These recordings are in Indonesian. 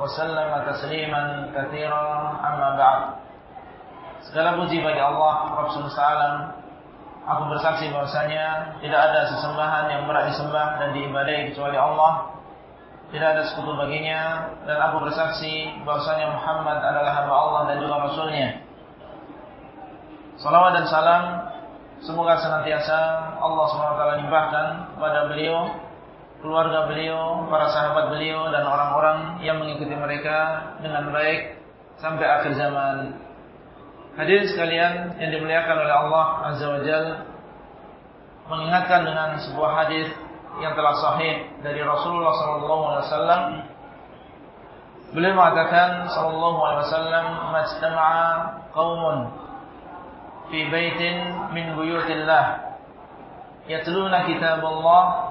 وسلم تسليما كثيرا أما بعد Segala puji bagi Allah Rabb semesta alam Aku bersaksi bahwasanya Tidak ada sesembahan yang berat disembah Dan diibadai kecuali Allah Tidak ada sekutu baginya Dan aku bersaksi bahwasanya Muhammad adalah hamba Allah dan juga Rasulnya Salawat dan salam Semoga senantiasa Allah SWT limpahkan kepada beliau Keluarga beliau, para sahabat beliau Dan orang-orang yang mengikuti mereka Dengan baik Sampai akhir zaman. Hadirin sekalian yang dimuliakan oleh Allah Azza wa Jal Mengingatkan dengan sebuah hadis yang telah sahih dari Rasulullah SAW Beliau mengatakan sallallahu alaihi wasallam majtama'a qaumun fi baitin min buyutillah yatluna kitaballah wa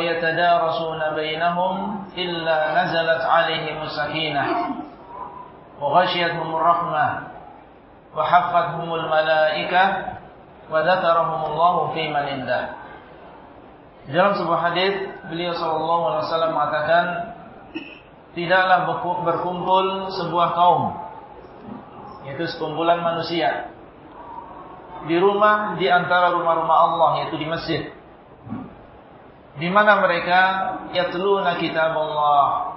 yatadarasuna bainahum illa nazalat alaihim sakinah wa ghashiyatuhum rahmah وحفتهم الملائكة وذكرهم في من عنده dalam sebuah hadis beliau sallallahu alaihi wasallam mengatakan tidaklah berkumpul sebuah kaum yaitu sekumpulan manusia di rumah di antara rumah-rumah Allah yaitu di masjid di mana mereka? Yatluna kitab Allah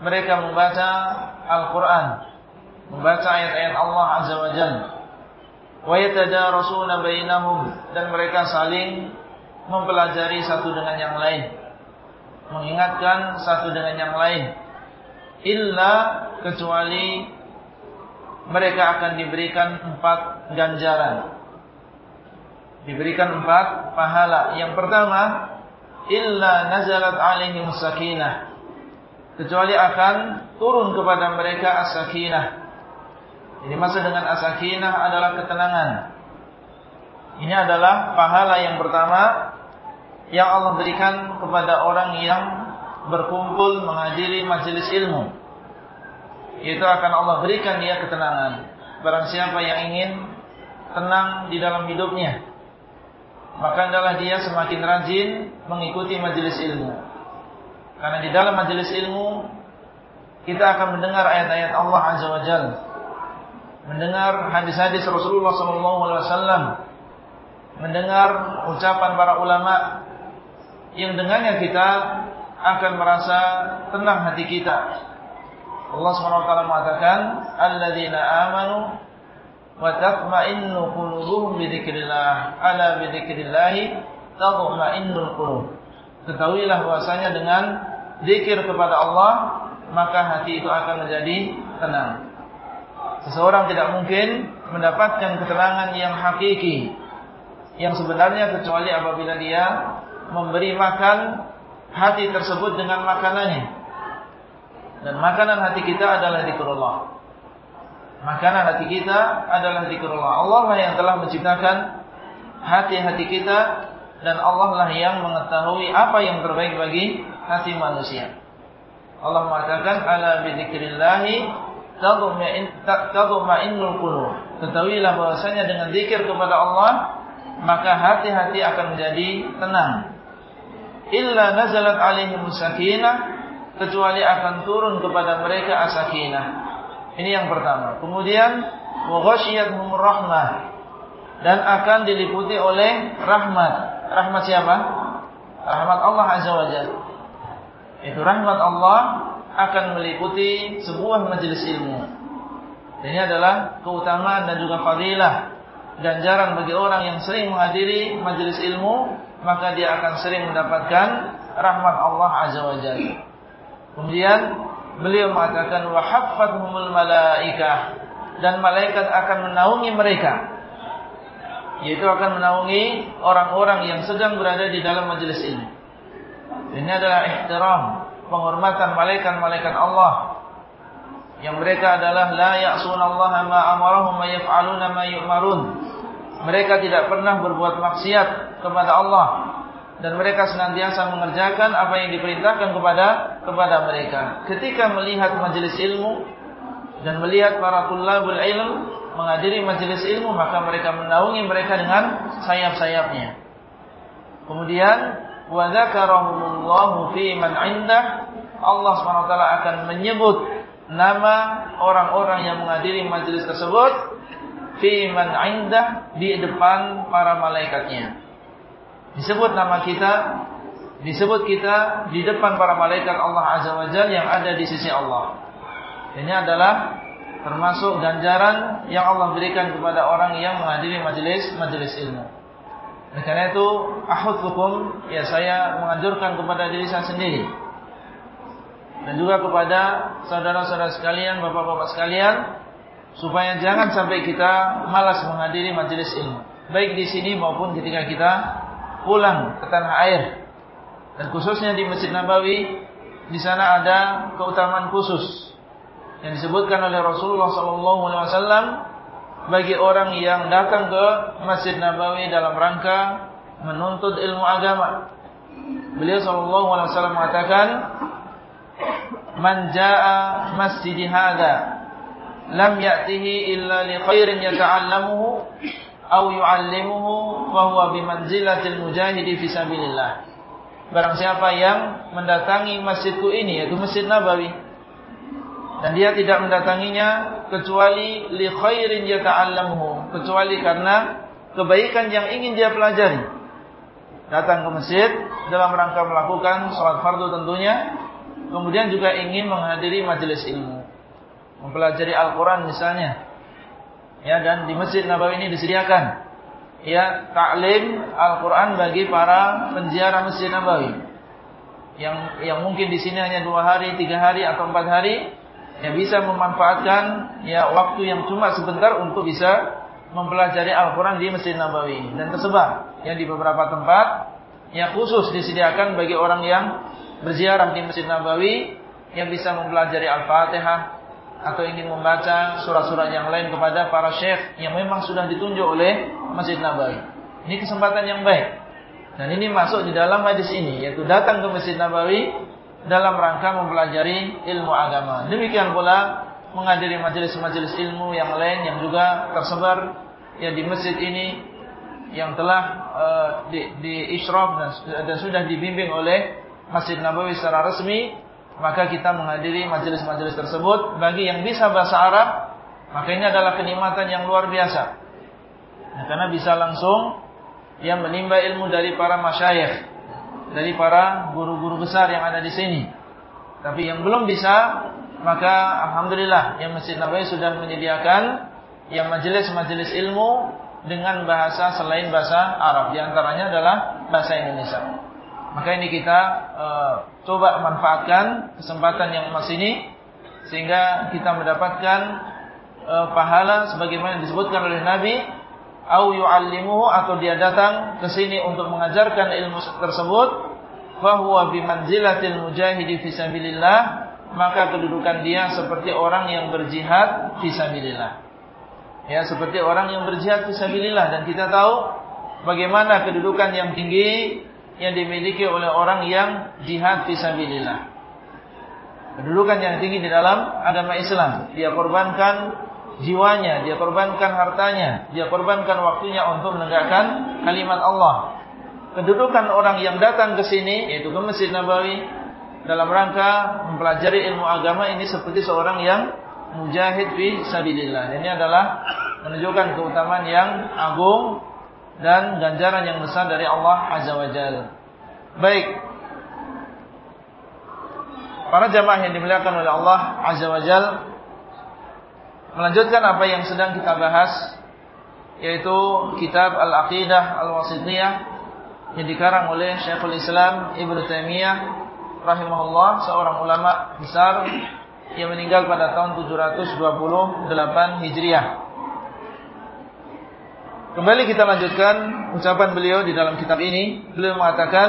mereka membaca Al-Qur'an. Membaca ayat-ayat Allah Azza wa Jalla wa yatadarasuna bainahum. Dan mereka saling mempelajari satu dengan yang lain. Mengingatkan satu dengan yang lain. Illa kecuali mereka akan diberikan empat ganjaran. Diberikan empat pahala. Yang pertama illa nazalat alaihim sakinah kecuali akan turun kepada mereka as-sakinah jadi maksud dengan asakinah adalah ketenangan. Ini adalah pahala yang pertama yang Allah berikan kepada orang yang berkumpul menghadiri majelis ilmu. Itu akan Allah berikan dia ketenangan. Barang siapa yang ingin tenang di dalam hidupnya, maka adalah dia semakin rajin mengikuti majelis ilmu. Karena di dalam majelis ilmu kita akan mendengar ayat-ayat Allah Azza wa Jalla mendengar hadis-hadis Rasulullah SAW, mendengar ucapan para ulama yang dengannya kita akan merasa tenang hati kita. Allah SWT mengatakan, "Alladzina amanu wa tatma'innu qulubuhum bi dzikrillah, ala dzikrillah tatma'innul qulub." Ketahuilah bahwasanya dengan zikir kepada Allah, maka hati itu akan menjadi tenang. Seseorang tidak mungkin mendapatkan keterangan yang hakiki yang sebenarnya kecuali apabila dia memberi makan hati tersebut dengan makanannya. Dan makanan hati kita adalah zikrullah. Makanan hati kita adalah zikrullah. Allah lah yang telah menciptakan hati-hati kita dan Allah lah yang mengetahui apa yang terbaik bagi hati manusia. Allah mengatakan ala bi tadma'innul qulub. Ketahuilah bahwasanya dengan zikir kepada Allah maka hati-hati akan menjadi tenang. Illa nazalat alaihim sakinah kecuali akan turun kepada mereka asakinah. Ini yang pertama. Kemudian wa ghasyiyatuhum rahmah dan akan diliputi oleh rahmat. Rahmat siapa? Rahmat Allah Azza wa Jalla. Itu rahmat Allah akan meliputi sebuah majelis ilmu. Ini adalah keutamaan dan juga fadilah ganjaran bagi orang yang sering menghadiri majelis ilmu, maka dia akan sering mendapatkan rahmat Allah Azza wa Jalla. Kemudian beliau mengatakan wa malaikah dan malaikat akan menaungi mereka. Yaitu akan menaungi orang-orang yang sedang berada di dalam majelis ilmu. Ini adalah ihtiram penghormatan malaikat-malaikat Allah yang mereka adalah la ya'sunallaha ma amarahum yaf'aluna ma yu'marun. Mereka tidak pernah berbuat maksiat kepada Allah dan mereka senantiasa mengerjakan apa yang diperintahkan kepada kepada mereka. Ketika melihat majelis ilmu dan melihat para tulabul ilm menghadiri majelis ilmu maka mereka menaungi mereka dengan sayap-sayapnya. Kemudian wa fi man 'indah Allah SWT akan menyebut nama orang-orang yang menghadiri majelis tersebut fi man indah di depan para malaikatnya. Disebut nama kita, disebut kita di depan para malaikat Allah Azza wa Jalla yang ada di sisi Allah. Ini adalah termasuk ganjaran yang Allah berikan kepada orang yang menghadiri majelis majelis ilmu. Oleh karena itu, ahudzukum ya saya menganjurkan kepada diri saya sendiri dan juga kepada saudara-saudara sekalian, bapak-bapak sekalian, supaya jangan sampai kita malas menghadiri majelis ilmu, baik di sini maupun ketika kita pulang ke tanah air. Dan khususnya di Masjid Nabawi, di sana ada keutamaan khusus yang disebutkan oleh Rasulullah SAW bagi orang yang datang ke Masjid Nabawi dalam rangka menuntut ilmu agama. Beliau SAW mengatakan, man jaa masjid hadha lam ya'tihi illa li khairin yata'allamuhu aw yu'allimuhu fa huwa bi manzilatil mujahidi fi sabilillah. Barang siapa yang mendatangi masjidku ini yaitu Masjid Nabawi dan dia tidak mendatanginya kecuali li khairin yata'allamuhu, kecuali karena kebaikan yang ingin dia pelajari. Datang ke masjid dalam rangka melakukan sholat fardu tentunya kemudian juga ingin menghadiri majelis ilmu, mempelajari Al-Quran misalnya, ya dan di Masjid Nabawi ini disediakan, ya taklim Al-Quran bagi para penziarah Masjid Nabawi, yang yang mungkin di sini hanya dua hari, tiga hari atau empat hari, yang bisa memanfaatkan ya waktu yang cuma sebentar untuk bisa mempelajari Al-Quran di Masjid Nabawi. Dan tersebar ya di beberapa tempat yang khusus disediakan bagi orang yang berziarah di Masjid Nabawi yang bisa mempelajari Al-Fatihah atau ingin membaca surat-surat yang lain kepada para syekh yang memang sudah ditunjuk oleh Masjid Nabawi. Ini kesempatan yang baik. Dan ini masuk di dalam hadis ini yaitu datang ke Masjid Nabawi dalam rangka mempelajari ilmu agama. Demikian pula menghadiri majelis-majelis ilmu yang lain yang juga tersebar ya di masjid ini yang telah uh, di, di isyraf dan, dan sudah dibimbing oleh Masjid Nabawi secara resmi, maka kita menghadiri majelis-majelis tersebut. Bagi yang bisa bahasa Arab, maka ini adalah kenikmatan yang luar biasa. Nah, karena bisa langsung yang menimba ilmu dari para masyayikh, dari para guru-guru besar yang ada di sini. Tapi yang belum bisa, maka alhamdulillah yang Masjid Nabawi sudah menyediakan yang majelis-majelis ilmu dengan bahasa selain bahasa Arab. Di antaranya adalah bahasa Indonesia. Maka ini kita uh, coba manfaatkan kesempatan yang emas ini sehingga kita mendapatkan uh, pahala sebagaimana disebutkan oleh Nabi au yu'allimuhu atau dia datang ke sini untuk mengajarkan ilmu tersebut fahuwa bimanzilatil mujahidi fisabilillah maka kedudukan dia seperti orang yang berjihad fisabilillah ya seperti orang yang berjihad fisabilillah dan kita tahu bagaimana kedudukan yang tinggi yang dimiliki oleh orang yang jihad fisabilillah. Kedudukan yang tinggi di dalam agama Islam. Dia korbankan jiwanya, dia korbankan hartanya, dia korbankan waktunya untuk menegakkan kalimat Allah. Kedudukan orang yang datang ke sini, yaitu ke Masjid Nabawi, dalam rangka mempelajari ilmu agama ini seperti seorang yang mujahid fi sabilillah. Ini adalah menunjukkan keutamaan yang agung dan ganjaran yang besar dari Allah Azza wa Jalla. Baik. Para jamaah yang dimuliakan oleh Allah Azza wa Jalla melanjutkan apa yang sedang kita bahas yaitu kitab Al-Aqidah Al-Wasithiyah yang dikarang oleh Syekhul Islam Ibnu Taimiyah rahimahullah seorang ulama besar yang meninggal pada tahun 728 Hijriah. Kembali kita lanjutkan ucapan beliau di dalam kitab ini. Beliau mengatakan,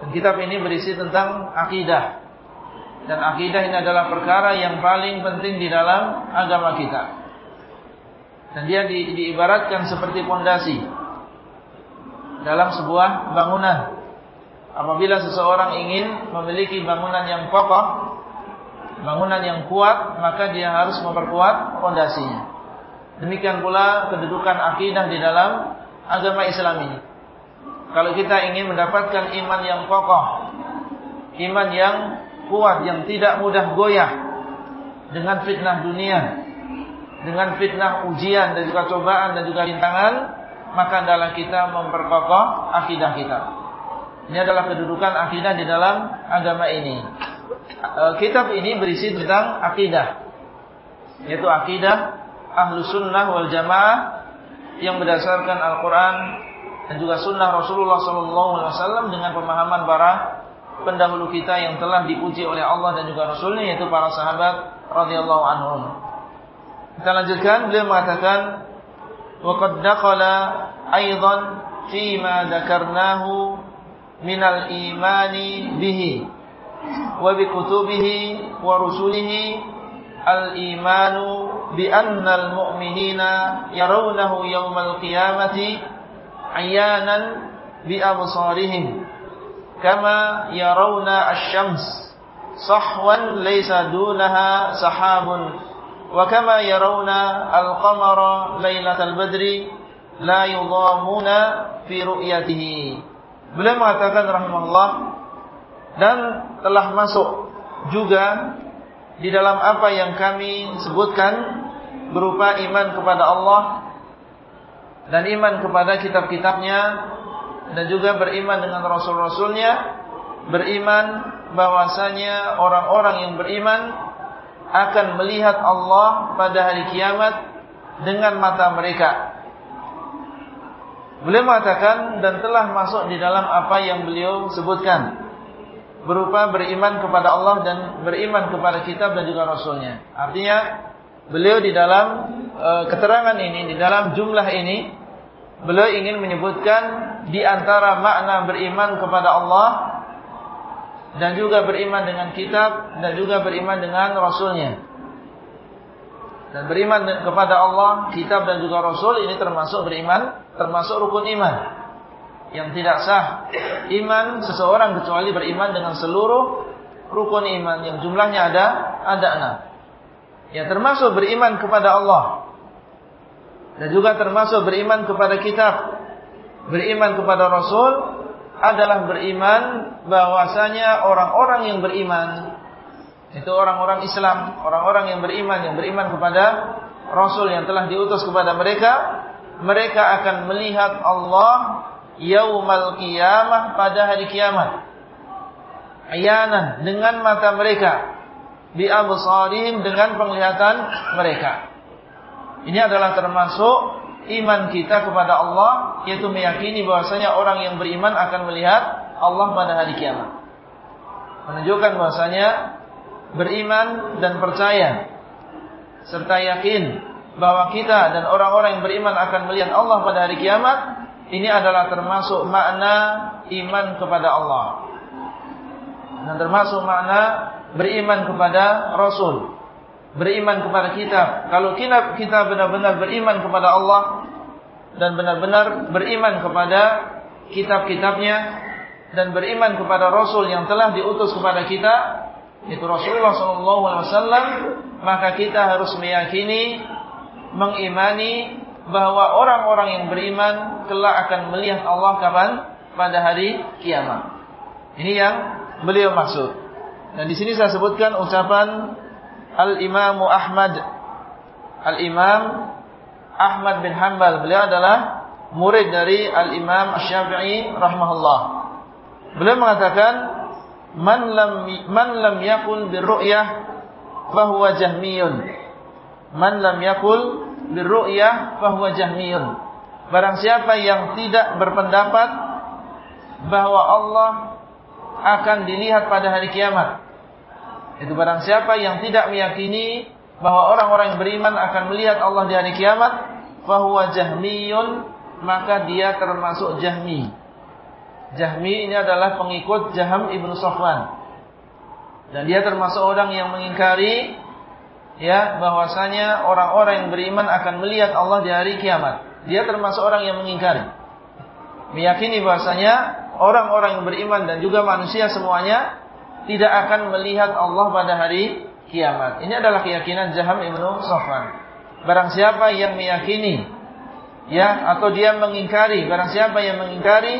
Dan kitab ini berisi tentang akidah. Dan akidah ini adalah perkara yang paling penting di dalam agama kita. Dan dia di, diibaratkan seperti pondasi dalam sebuah bangunan. Apabila seseorang ingin memiliki bangunan yang kokoh, bangunan yang kuat, maka dia harus memperkuat pondasinya. Demikian pula kedudukan akidah di dalam agama Islam ini. Kalau kita ingin mendapatkan iman yang kokoh, iman yang kuat, yang tidak mudah goyah dengan fitnah dunia, dengan fitnah ujian dan juga cobaan dan juga rintangan, maka adalah kita memperkokoh akidah kita. Ini adalah kedudukan akidah di dalam agama ini. E, kitab ini berisi tentang akidah, yaitu akidah ahlu sunnah wal jamaah yang berdasarkan Al-Quran dan juga sunnah Rasulullah SAW dengan pemahaman para pendahulu kita yang telah dipuji oleh Allah dan juga Rasulnya yaitu para sahabat radhiyallahu anhum. Kita lanjutkan beliau mengatakan وقد دخل أيضا فيما ذكرناه من الإيمان به وبكتبه ورسله al-imanu bi annal mu'minina yarawnahu yawmal qiyamati ayanan bi absarihim. Kama yarawna asy-syams sahwan laysa dunaha sahabun. Wa kama yarawna al-qamara lailatal badri la yudhamuna fi ru'yatihi. Beliau mengatakan rahimahullah dan telah masuk juga di dalam apa yang kami sebutkan berupa iman kepada Allah dan iman kepada kitab-kitabnya dan juga beriman dengan rasul-rasulnya beriman bahwasanya orang-orang yang beriman akan melihat Allah pada hari kiamat dengan mata mereka. Beliau mengatakan dan telah masuk di dalam apa yang beliau sebutkan berupa beriman kepada Allah dan beriman kepada kitab dan juga rasulnya. Artinya beliau di dalam e, keterangan ini, di dalam jumlah ini beliau ingin menyebutkan di antara makna beriman kepada Allah dan juga beriman dengan kitab dan juga beriman dengan rasulnya. Dan beriman kepada Allah, kitab dan juga rasul ini termasuk beriman, termasuk rukun iman. Yang tidak sah iman seseorang kecuali beriman dengan seluruh rukun iman. Yang jumlahnya ada ada enam. Yang termasuk beriman kepada Allah. Dan juga termasuk beriman kepada kitab, beriman kepada Rasul adalah beriman bahwasanya orang-orang yang beriman itu orang-orang Islam, orang-orang yang beriman yang beriman kepada Rasul yang telah diutus kepada mereka, mereka akan melihat Allah yaumal qiyamah pada hari kiamat. Ayanan dengan mata mereka, bi absarihim dengan penglihatan mereka. Ini adalah termasuk iman kita kepada Allah yaitu meyakini bahwasanya orang yang beriman akan melihat Allah pada hari kiamat. Menunjukkan bahwasanya beriman dan percaya serta yakin bahwa kita dan orang-orang yang beriman akan melihat Allah pada hari kiamat ini adalah termasuk makna iman kepada Allah. Dan termasuk makna beriman kepada Rasul beriman kepada kitab. Kalau kita kita benar-benar beriman kepada Allah dan benar-benar beriman kepada kitab-kitabnya dan beriman kepada Rasul yang telah diutus kepada kita, itu Rasulullah SAW, maka kita harus meyakini, mengimani bahwa orang-orang yang beriman kelak akan melihat Allah kapan? Pada hari kiamat. Ini yang beliau maksud. Dan di sini saya sebutkan ucapan Al-Imam Ahmad Al-Imam Ahmad bin Hanbal beliau adalah murid dari Al-Imam Asy-Syafi'i rahimahullah. Beliau mengatakan man lam man lam yakul birru'yah fahuwa jahmiyun. Man lam yakul birru'yah fahuwa jahmiyun. Barang siapa yang tidak berpendapat bahwa Allah akan dilihat pada hari kiamat itu barang siapa yang tidak meyakini bahwa orang-orang yang beriman akan melihat Allah di hari kiamat, fahuwa jahmiyun, maka dia termasuk jahmi. Jahmi ini adalah pengikut Jaham ibnu Sofwan. Dan dia termasuk orang yang mengingkari ya bahwasanya orang-orang yang beriman akan melihat Allah di hari kiamat. Dia termasuk orang yang mengingkari. Meyakini bahwasanya orang-orang yang beriman dan juga manusia semuanya tidak akan melihat Allah pada hari kiamat. Ini adalah keyakinan Jaham ibnu Sofwan. Barang siapa yang meyakini ya atau dia mengingkari, barang siapa yang mengingkari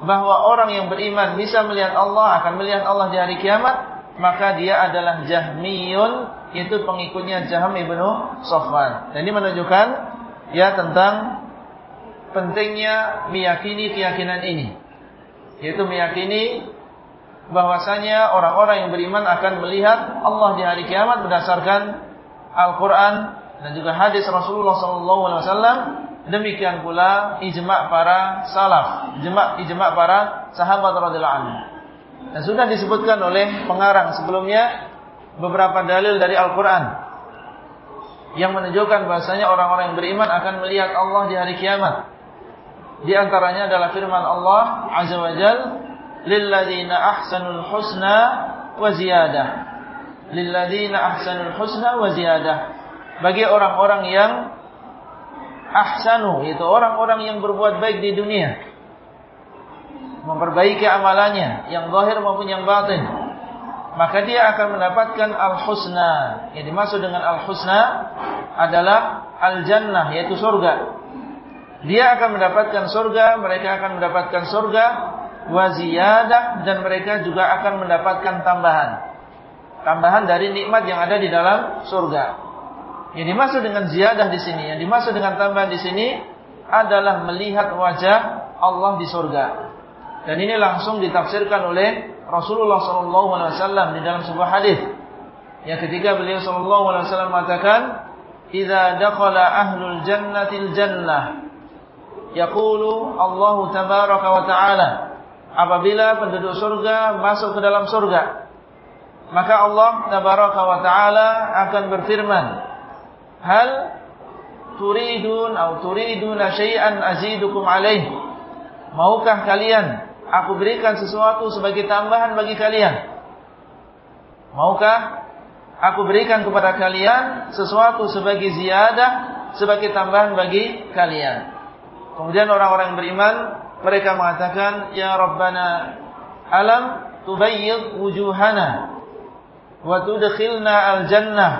bahwa orang yang beriman bisa melihat Allah, akan melihat Allah di hari kiamat, maka dia adalah Jahmiyun, itu pengikutnya Jaham ibnu Sofwan. Dan ini menunjukkan ya tentang pentingnya meyakini keyakinan ini. Yaitu meyakini bahwasanya orang-orang yang beriman akan melihat Allah di hari kiamat berdasarkan Al-Quran dan juga hadis Rasulullah SAW Demikian pula ijma' para salaf, ijma' ijma' para sahabat radhiyallahu anhu. Dan sudah disebutkan oleh pengarang sebelumnya beberapa dalil dari Al-Qur'an yang menunjukkan bahasanya orang-orang yang beriman akan melihat Allah di hari kiamat. Di antaranya adalah firman Allah Azza wa Jal, "Lilladzina ahsanul husna wa ziyadah." Lilladzina ahsanul husna wa ziyadah. Bagi orang-orang yang ahsanu itu orang-orang yang berbuat baik di dunia memperbaiki amalannya yang zahir maupun yang batin maka dia akan mendapatkan al-husna. Yang dimaksud dengan al-husna adalah al-jannah yaitu surga. Dia akan mendapatkan surga mereka akan mendapatkan surga waziyadah dan mereka juga akan mendapatkan tambahan. Tambahan dari nikmat yang ada di dalam surga. Yang dimaksud dengan ziyadah di sini, yang dimaksud dengan tambahan di sini adalah melihat wajah Allah di surga. Dan ini langsung ditafsirkan oleh Rasulullah SAW di dalam sebuah hadis. Yang ketika beliau SAW mengatakan, "Idza dakhala ahlul jannatil jannah." Yaqulu Allah tabaraka wa ta'ala apabila penduduk surga masuk ke dalam surga maka Allah tabaraka wa taala akan berfirman hal turidun atau turiduna syai'an azidukum alaih maukah kalian aku berikan sesuatu sebagai tambahan bagi kalian. Maukah aku berikan kepada kalian sesuatu sebagai ziyadah sebagai tambahan bagi kalian? Kemudian orang-orang beriman mereka mengatakan ya rabbana alam tubayyid wujuhana wa tudkhilna al-jannah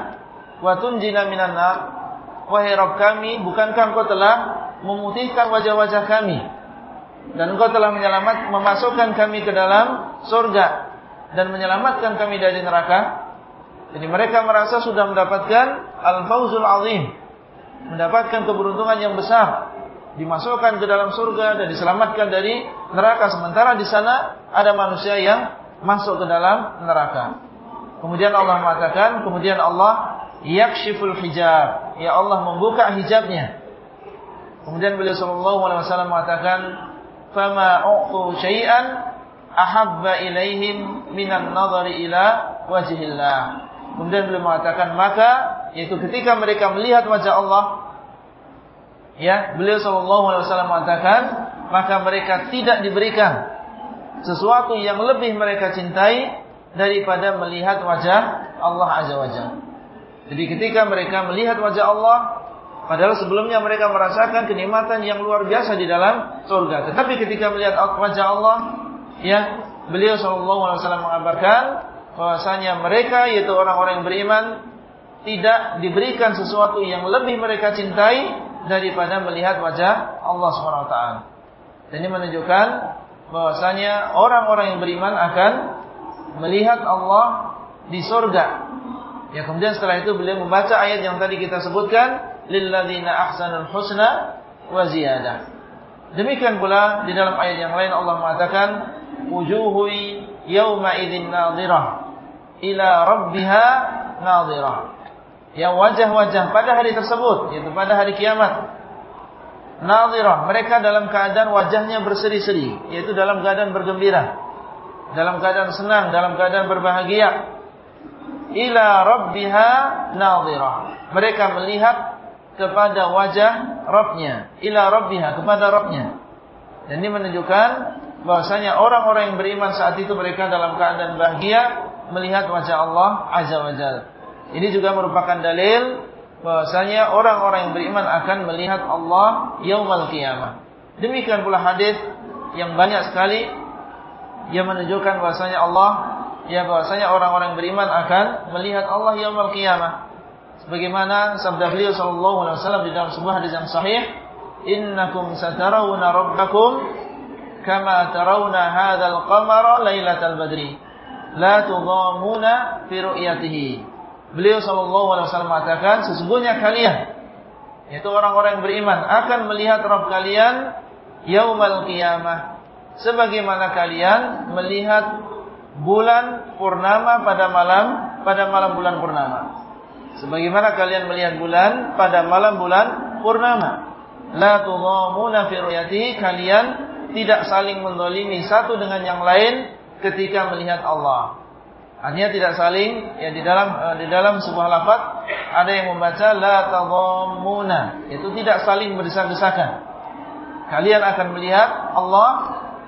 wa tunjina minan nar. Wahai Rabb kami bukankah engkau telah memutihkan wajah-wajah kami dan engkau telah menyelamat memasukkan kami ke dalam surga. Dan menyelamatkan kami dari neraka. Jadi mereka merasa sudah mendapatkan al-fauzul azim. Mendapatkan keberuntungan yang besar. Dimasukkan ke dalam surga dan diselamatkan dari neraka. Sementara di sana ada manusia yang masuk ke dalam neraka. Kemudian Allah mengatakan kemudian Allah yakshiful hijab. Ya Allah membuka hijabnya. Kemudian beliau sallallahu alaihi wasallam mengatakan, "Fama u'tu syai'an ahabba ilaihim minan nadhari ila wajhillah." Kemudian beliau mengatakan, maka yaitu ketika mereka melihat wajah Allah, ya, beliau sallallahu alaihi wasallam mengatakan, maka mereka tidak diberikan sesuatu yang lebih mereka cintai daripada melihat wajah Allah azza wajalla. Jadi ketika mereka melihat wajah Allah, padahal sebelumnya mereka merasakan kenikmatan yang luar biasa di dalam surga. Tetapi ketika melihat wajah Allah, ya beliau Wasallam mengabarkan bahwasanya mereka yaitu orang-orang yang beriman tidak diberikan sesuatu yang lebih mereka cintai daripada melihat wajah Allah Swt. Dan ini menunjukkan bahwasanya orang-orang yang beriman akan melihat Allah di surga Ya kemudian setelah itu beliau membaca ayat yang tadi kita sebutkan, lilladzina ahsanul husna wa ziyadah. Demikian pula di dalam ayat yang lain Allah mengatakan, wujuhu yauma idzin nadhirah ila rabbiha nadhirah. Yang wajah-wajah pada hari tersebut, yaitu pada hari kiamat, nadhirah, mereka dalam keadaan wajahnya berseri-seri, yaitu dalam keadaan bergembira, dalam keadaan senang, dalam keadaan berbahagia ila rabbiha nadhirah. Mereka melihat kepada wajah Rabbnya. Ila rabbiha, kepada Rabbnya. Dan ini menunjukkan bahwasanya orang-orang yang beriman saat itu mereka dalam keadaan bahagia melihat wajah Allah Azza wa Jalla. Ini juga merupakan dalil bahwasanya orang-orang yang beriman akan melihat Allah yaumal qiyamah. Demikian pula hadis yang banyak sekali yang menunjukkan bahwasanya Allah ya bahwasanya orang-orang beriman akan melihat Allah yaumal qiyamah. Sebagaimana sabda beliau sallallahu alaihi wasallam di dalam sebuah hadis yang sahih, "Innakum satarawna rabbakum kama tarawna hadzal qamara lailatal badri, la tudhamuna fi ru'yatihi." Beliau sallallahu alaihi wasallam mengatakan, sesungguhnya kalian yaitu orang-orang yang beriman akan melihat Rabb kalian yaumal qiyamah sebagaimana kalian melihat bulan purnama pada malam pada malam bulan purnama. Sebagaimana kalian melihat bulan pada malam bulan purnama. La tudhamuna fi kalian tidak saling mendolimi satu dengan yang lain ketika melihat Allah. Artinya tidak saling ya di dalam eh, di dalam sebuah lafaz ada yang membaca la itu tidak saling berdesak-desakan. Kalian akan melihat Allah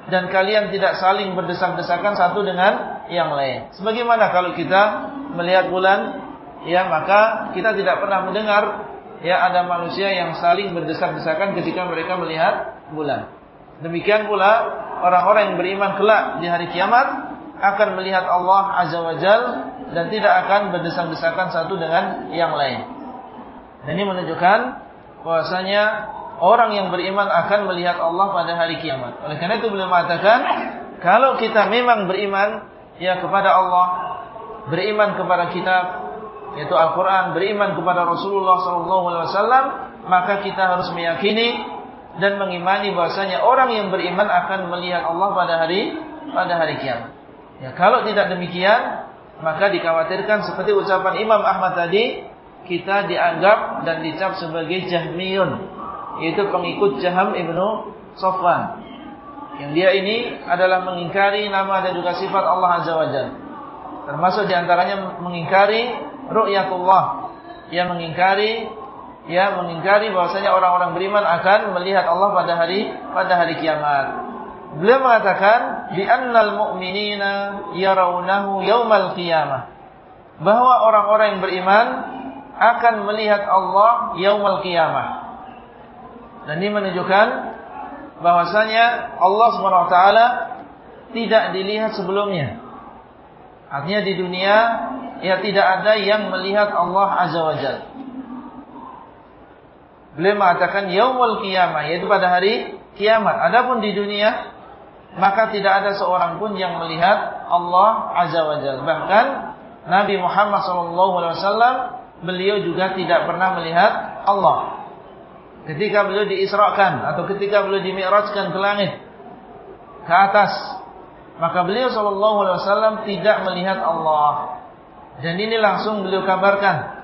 dan kalian tidak saling berdesak-desakan satu dengan yang lain. Sebagaimana kalau kita melihat bulan ya maka kita tidak pernah mendengar ya ada manusia yang saling berdesak-desakan ketika mereka melihat bulan. Demikian pula orang-orang yang beriman kelak di hari kiamat akan melihat Allah Azza wa Jal dan tidak akan berdesak-desakan satu dengan yang lain. Dan ini menunjukkan bahwasanya orang yang beriman akan melihat Allah pada hari kiamat. Oleh karena itu beliau mengatakan, kalau kita memang beriman ya kepada Allah, beriman kepada kitab yaitu Al-Qur'an, beriman kepada Rasulullah SAW, maka kita harus meyakini dan mengimani bahwasanya orang yang beriman akan melihat Allah pada hari pada hari kiamat. Ya, kalau tidak demikian, maka dikhawatirkan seperti ucapan Imam Ahmad tadi, kita dianggap dan dicap sebagai jahmiyun, yaitu pengikut Jaham ibnu Sofwan. Yang dia ini adalah mengingkari nama dan juga sifat Allah Azza wa Jalla. Termasuk di antaranya mengingkari ru'yatullah yang mengingkari ya mengingkari bahwasanya orang-orang beriman akan melihat Allah pada hari pada hari kiamat. Beliau mengatakan bi annal mu'minina yarawnahu yaumal qiyamah. Bahwa orang-orang yang beriman akan melihat Allah yaumal qiyamah. Dan ini menunjukkan bahwasanya Allah SWT tidak dilihat sebelumnya. Artinya di dunia ya tidak ada yang melihat Allah Azza wa Jal. Beliau mengatakan yaumul qiyamah yaitu pada hari kiamat. Adapun di dunia maka tidak ada seorang pun yang melihat Allah Azza wa Jal. Bahkan Nabi Muhammad SAW beliau juga tidak pernah melihat Allah. Ketika beliau diisrakan atau ketika beliau dimi'rajkan ke langit ke atas, maka beliau SAW tidak melihat Allah. Dan ini langsung beliau kabarkan.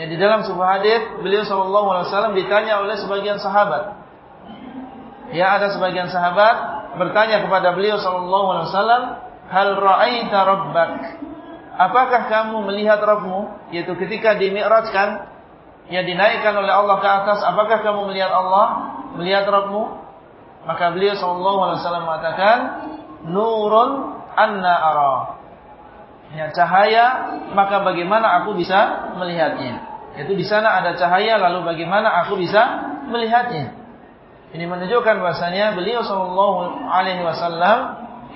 Yang di dalam sebuah hadis beliau sallallahu alaihi wasallam ditanya oleh sebagian sahabat. Ya ada sebagian sahabat bertanya kepada beliau sallallahu alaihi wasallam, "Hal ra'aita rabbak?" Apakah kamu melihat Rabbmu? Yaitu ketika dimi'rajkan, ya dinaikkan oleh Allah ke atas, apakah kamu melihat Allah? Melihat Rabbmu? Maka beliau sallallahu alaihi wasallam mengatakan, "Nurun anna ara." Ya, cahaya, maka bagaimana aku bisa melihatnya? Yaitu di sana ada cahaya, lalu bagaimana aku bisa melihatnya? Ini menunjukkan bahasanya beliau Shallallahu Alaihi Wasallam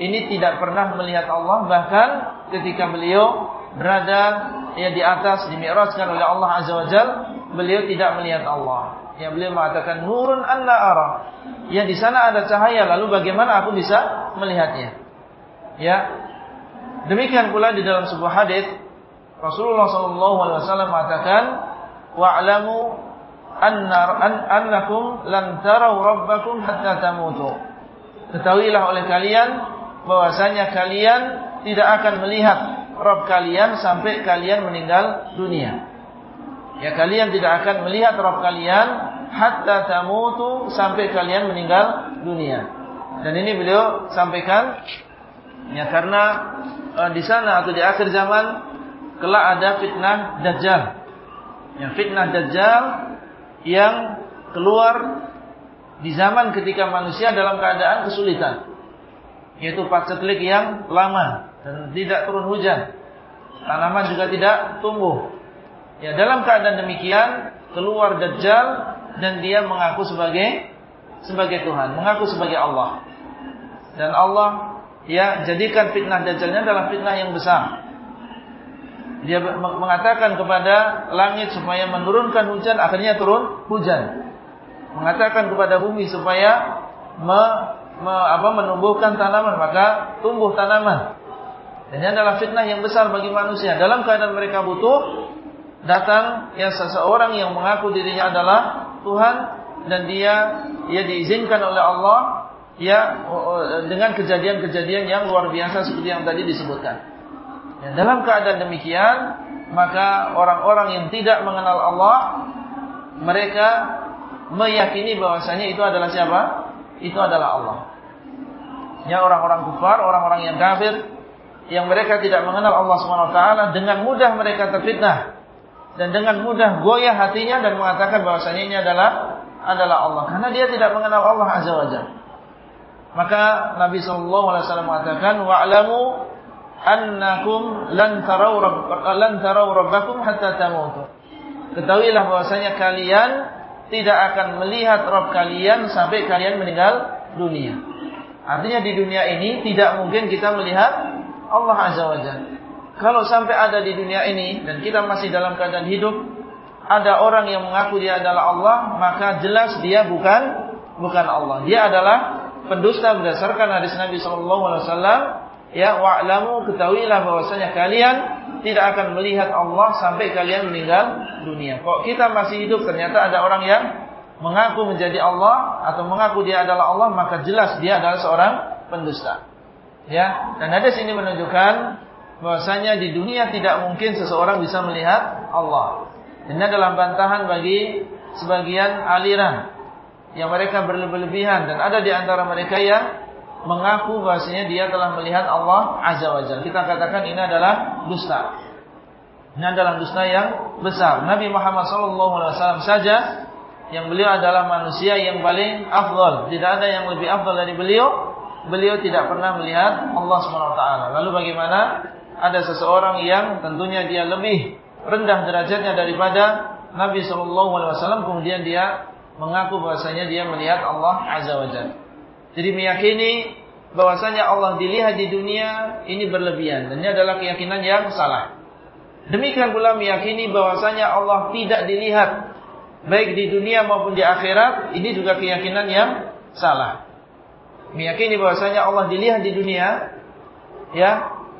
ini tidak pernah melihat Allah, bahkan ketika beliau berada ya di atas dimi'rajkan oleh Allah Azza wa beliau tidak melihat Allah. Ya beliau mengatakan nurun anna ara. Ya di sana ada cahaya, lalu bagaimana aku bisa melihatnya? Ya, Demikian pula di dalam sebuah hadis Rasulullah SAW mengatakan wa'lamu anna an, annakum lan tarau rabbakum hatta tamutu. Ketahuilah oleh kalian bahwasanya kalian tidak akan melihat Rabb kalian sampai kalian meninggal dunia. Ya kalian tidak akan melihat Rabb kalian hatta tamutu sampai kalian meninggal dunia. Dan ini beliau sampaikan ya karena uh, di sana atau di akhir zaman kelak ada fitnah dajjal. Yang fitnah dajjal yang keluar di zaman ketika manusia dalam keadaan kesulitan. yaitu paceklik yang lama dan tidak turun hujan. Tanaman juga tidak tumbuh. Ya, dalam keadaan demikian keluar Dajjal dan dia mengaku sebagai sebagai Tuhan, mengaku sebagai Allah. Dan Allah ya jadikan fitnah Dajjalnya adalah fitnah yang besar. Dia mengatakan kepada langit supaya menurunkan hujan, akhirnya turun hujan. Mengatakan kepada bumi supaya me, me, apa, menumbuhkan tanaman, maka tumbuh tanaman. Dan ini adalah fitnah yang besar bagi manusia. Dalam keadaan mereka butuh, datang yang seseorang yang mengaku dirinya adalah Tuhan dan dia ia diizinkan oleh Allah ya dengan kejadian-kejadian yang luar biasa seperti yang tadi disebutkan. Ya, dalam keadaan demikian, maka orang-orang yang tidak mengenal Allah mereka meyakini bahwasanya itu adalah siapa? Itu adalah Allah. Ya orang-orang kufar, orang-orang yang kafir yang mereka tidak mengenal Allah SWT dengan mudah mereka terfitnah dan dengan mudah goyah hatinya dan mengatakan bahwasanya ini adalah adalah Allah karena dia tidak mengenal Allah azza wajalla. Maka Nabi sallallahu alaihi wasallam mengatakan wa'lamu annakum lan tarau lan rabbakum hatta tamutu. Ketahuilah bahwasanya kalian tidak akan melihat Rabb kalian sampai kalian meninggal dunia. Artinya di dunia ini tidak mungkin kita melihat Allah azza wajalla. Kalau sampai ada di dunia ini dan kita masih dalam keadaan hidup, ada orang yang mengaku dia adalah Allah, maka jelas dia bukan bukan Allah. Dia adalah pendusta berdasarkan hadis Nabi sallallahu alaihi wasallam, ya wa'lamu ketahuilah bahwasanya kalian tidak akan melihat Allah sampai kalian meninggal dunia. Kok kita masih hidup ternyata ada orang yang mengaku menjadi Allah atau mengaku dia adalah Allah, maka jelas dia adalah seorang pendusta. Ya, dan hadis ini menunjukkan bahwasanya di dunia tidak mungkin seseorang bisa melihat Allah. Ini adalah bantahan bagi sebagian aliran yang mereka berlebihan dan ada di antara mereka yang mengaku bahwasanya dia telah melihat Allah Azza wa Jalla. Kita katakan ini adalah dusta. Ini adalah dusta yang besar. Nabi Muhammad SAW saja yang beliau adalah manusia yang paling afdal. Tidak ada yang lebih afdal dari beliau. Beliau tidak pernah melihat Allah SWT. Lalu bagaimana ada seseorang yang tentunya dia lebih rendah derajatnya daripada Nabi Wasallam kemudian dia mengaku bahwasanya dia melihat Allah Azza Wajalla. Jadi meyakini bahwasanya Allah dilihat di dunia ini berlebihan dan ini adalah keyakinan yang salah. Demikian pula meyakini bahwasanya Allah tidak dilihat baik di dunia maupun di akhirat ini juga keyakinan yang salah. Meyakini bahwasanya Allah dilihat di dunia ya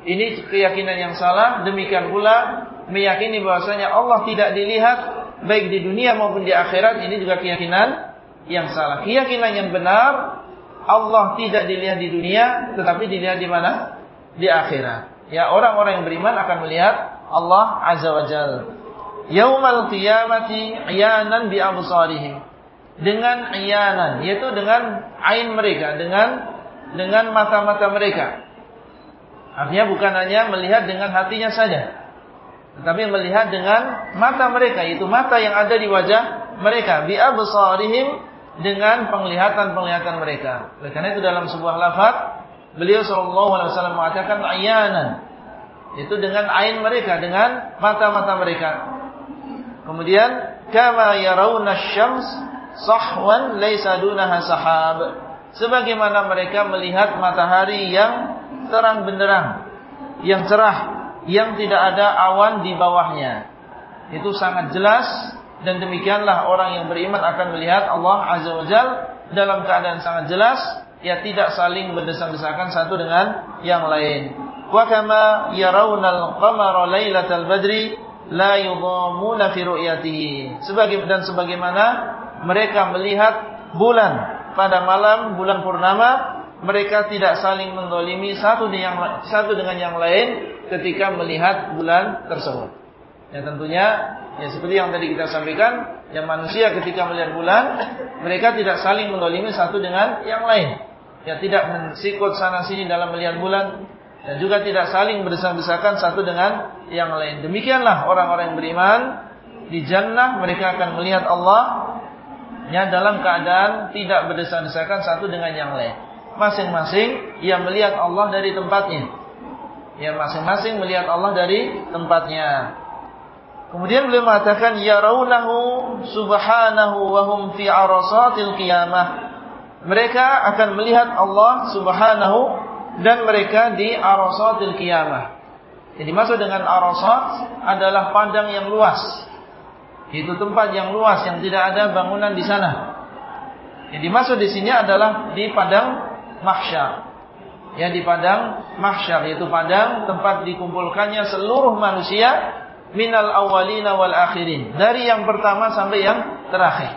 ini keyakinan yang salah. Demikian pula meyakini bahwasanya Allah tidak dilihat baik di dunia maupun di akhirat. Ini juga keyakinan yang salah. Keyakinan yang benar Allah tidak dilihat di dunia, tetapi dilihat di mana? Di akhirat. Ya orang-orang yang beriman akan melihat Allah Azza wa. Yaumal qiyamati iyanan bi absarihim. Dengan iyanan, yaitu dengan ain mereka, dengan dengan mata-mata mereka. Artinya bukan hanya melihat dengan hatinya saja. Tetapi melihat dengan mata mereka. Itu mata yang ada di wajah mereka. Bi'absarihim dengan penglihatan-penglihatan mereka. Oleh karena itu dalam sebuah lafaz beliau sallallahu alaihi wasallam mengatakan ayanan. Itu dengan ain mereka, dengan mata-mata mereka. Kemudian kama yarawna syams sahwan laisa dunaha sahab. Sebagaimana mereka melihat matahari yang terang benderang, yang cerah, yang tidak ada awan di bawahnya. Itu sangat jelas dan demikianlah orang yang beriman akan melihat Allah Azza wa Jal dalam keadaan sangat jelas, ya tidak saling berdesak-desakan satu dengan yang lain. Wa kama yarawnal qamara lailatal badri la yudhamuna fi ru'yatihi. Dan sebagaimana mereka melihat bulan pada malam bulan purnama mereka tidak saling mendolimi satu dengan satu dengan yang lain ketika melihat bulan tersebut. Ya tentunya ya seperti yang tadi kita sampaikan, yang manusia ketika melihat bulan, mereka tidak saling mendolimi satu dengan yang lain. Ya tidak mensikut sana sini dalam melihat bulan dan juga tidak saling berdesak-desakan satu dengan yang lain. Demikianlah orang-orang yang beriman di jannah mereka akan melihat Allah ya dalam keadaan tidak berdesak-desakan satu dengan yang lain. Masing-masing yang melihat Allah dari tempatnya. Ya masing-masing melihat Allah dari tempatnya. Kemudian beliau mengatakan ya raunahu subhanahu wa hum fi arasatil qiyamah. Mereka akan melihat Allah Subhanahu dan mereka di arasatil qiyamah. Jadi maksud dengan arasat adalah padang yang luas. Itu tempat yang luas yang tidak ada bangunan di sana. Yang dimaksud di sini adalah di padang mahsyar. Ya di padang mahsyar yaitu padang tempat dikumpulkannya seluruh manusia minal awalina wal akhirin. Dari yang pertama sampai yang terakhir.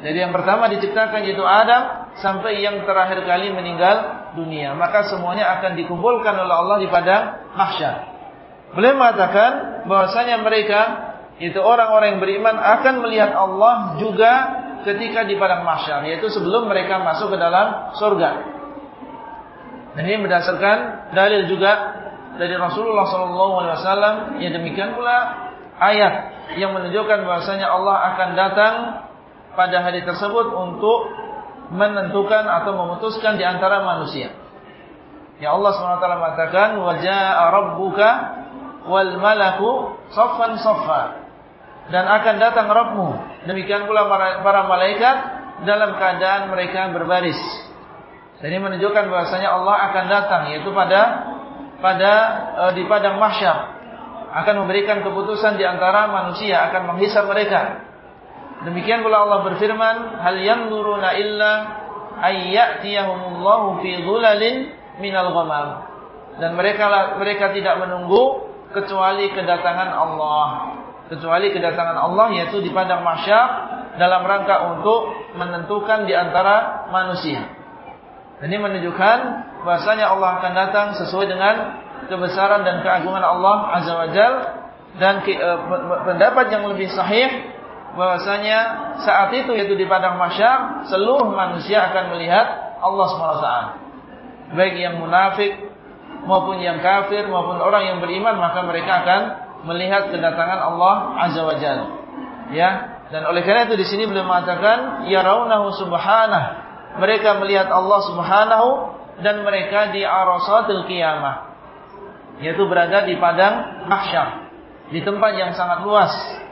Dari yang pertama diciptakan yaitu Adam sampai yang terakhir kali meninggal dunia. Maka semuanya akan dikumpulkan oleh Allah di padang mahsyar. Beliau mengatakan bahwasanya mereka itu orang-orang yang beriman akan melihat Allah juga ketika di padang mahsyar yaitu sebelum mereka masuk ke dalam surga. Dan ini berdasarkan dalil juga dari Rasulullah SAW. Ya demikian pula ayat yang menunjukkan bahwasanya Allah akan datang pada hari tersebut untuk menentukan atau memutuskan di antara manusia. Ya Allah SWT mengatakan wajah rabbuka wal malaku saffan saffa dan akan datang Rabbmu demikian pula para malaikat dalam keadaan mereka berbaris. Ini menunjukkan bahwasanya Allah akan datang yaitu pada pada e, di padang mahsyar akan memberikan keputusan di antara manusia akan menghisab mereka. Demikian pula Allah berfirman, "Hal yanzuruna illa ayyatiyahumullahu fi dhulalin minal ghamam." Dan mereka mereka tidak menunggu kecuali kedatangan Allah. Kecuali kedatangan Allah yaitu di padang mahsyar dalam rangka untuk menentukan di antara manusia. Ini menunjukkan bahasanya Allah akan datang sesuai dengan kebesaran dan keagungan Allah Azza wa Jal dan uh, pendapat yang lebih sahih bahwasanya saat itu yaitu di padang mahsyar seluruh manusia akan melihat Allah SWT baik yang munafik maupun yang kafir maupun orang yang beriman maka mereka akan melihat kedatangan Allah Azza wa Jalla. Ya dan oleh karena itu di sini beliau mengatakan ya raunahu subhanah mereka melihat Allah Subhanahu dan mereka di arasatil qiyamah yaitu berada di padang mahsyar di tempat yang sangat luas.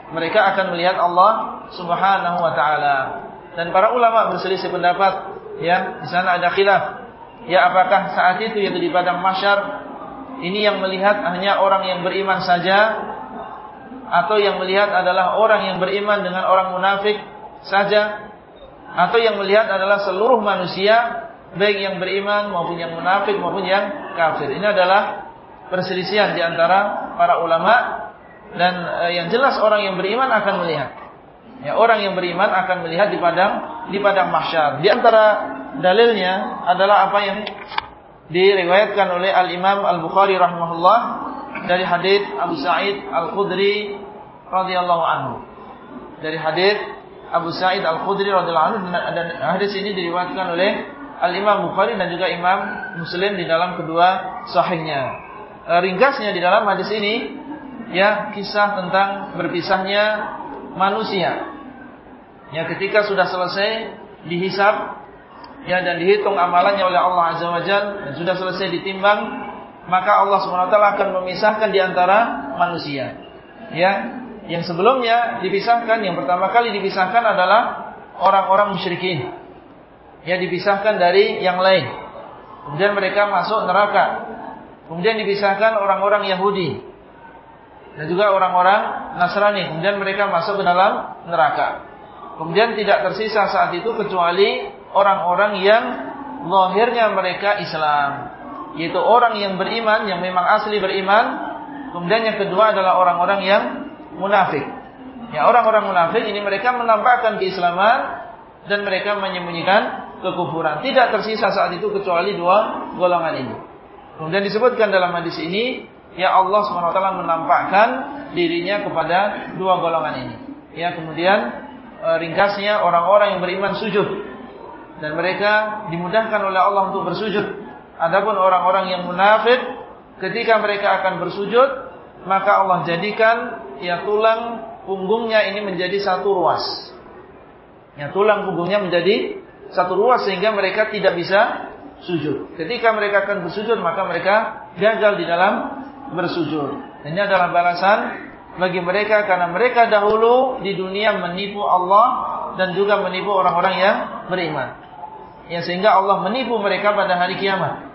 Mereka akan melihat Allah Subhanahu wa taala. Dan para ulama berselisih pendapat ya di sana ada khilaf. Ya apakah saat itu yaitu di padang mahsyar ini yang melihat hanya orang yang beriman saja atau yang melihat adalah orang yang beriman dengan orang munafik saja atau yang melihat adalah seluruh manusia baik yang beriman maupun yang munafik maupun yang kafir. Ini adalah perselisihan di antara para ulama dan e, yang jelas orang yang beriman akan melihat. Ya, orang yang beriman akan melihat di padang di padang mahsyar. Di antara dalilnya adalah apa yang diriwayatkan oleh Al Imam Al Bukhari rahimahullah dari hadis Abu Sa'id Al Khudri radhiyallahu anhu. Dari hadis Abu Sa'id Al-Khudri radhiyallahu anhu dan hadis ini diriwayatkan oleh Al-Imam Bukhari dan juga Imam Muslim di dalam kedua sahihnya. E, ringkasnya di dalam hadis ini ya kisah tentang berpisahnya manusia. Ya ketika sudah selesai dihisab ya dan dihitung amalannya oleh Allah Azza wa Jalla dan sudah selesai ditimbang maka Allah Subhanahu wa taala akan memisahkan di antara manusia. Ya, yang sebelumnya dipisahkan, yang pertama kali dipisahkan adalah orang-orang musyrikin. Ya dipisahkan dari yang lain. Kemudian mereka masuk neraka. Kemudian dipisahkan orang-orang Yahudi. Dan juga orang-orang Nasrani. Kemudian mereka masuk ke dalam neraka. Kemudian tidak tersisa saat itu kecuali orang-orang yang lahirnya mereka Islam. Yaitu orang yang beriman, yang memang asli beriman. Kemudian yang kedua adalah orang-orang yang munafik. Ya, orang-orang munafik ini mereka menampakkan keislaman dan mereka menyembunyikan kekufuran. Tidak tersisa saat itu kecuali dua golongan ini. Kemudian disebutkan dalam hadis ini, ya Allah SWT menampakkan dirinya kepada dua golongan ini. Ya, kemudian e, ringkasnya orang-orang yang beriman sujud dan mereka dimudahkan oleh Allah untuk bersujud. Adapun orang-orang yang munafik ketika mereka akan bersujud, maka Allah jadikan ya tulang punggungnya ini menjadi satu ruas. Ya tulang punggungnya menjadi satu ruas sehingga mereka tidak bisa sujud. Ketika mereka akan bersujud maka mereka gagal di dalam bersujud. Ini adalah balasan bagi mereka karena mereka dahulu di dunia menipu Allah dan juga menipu orang-orang yang beriman. Ya sehingga Allah menipu mereka pada hari kiamat.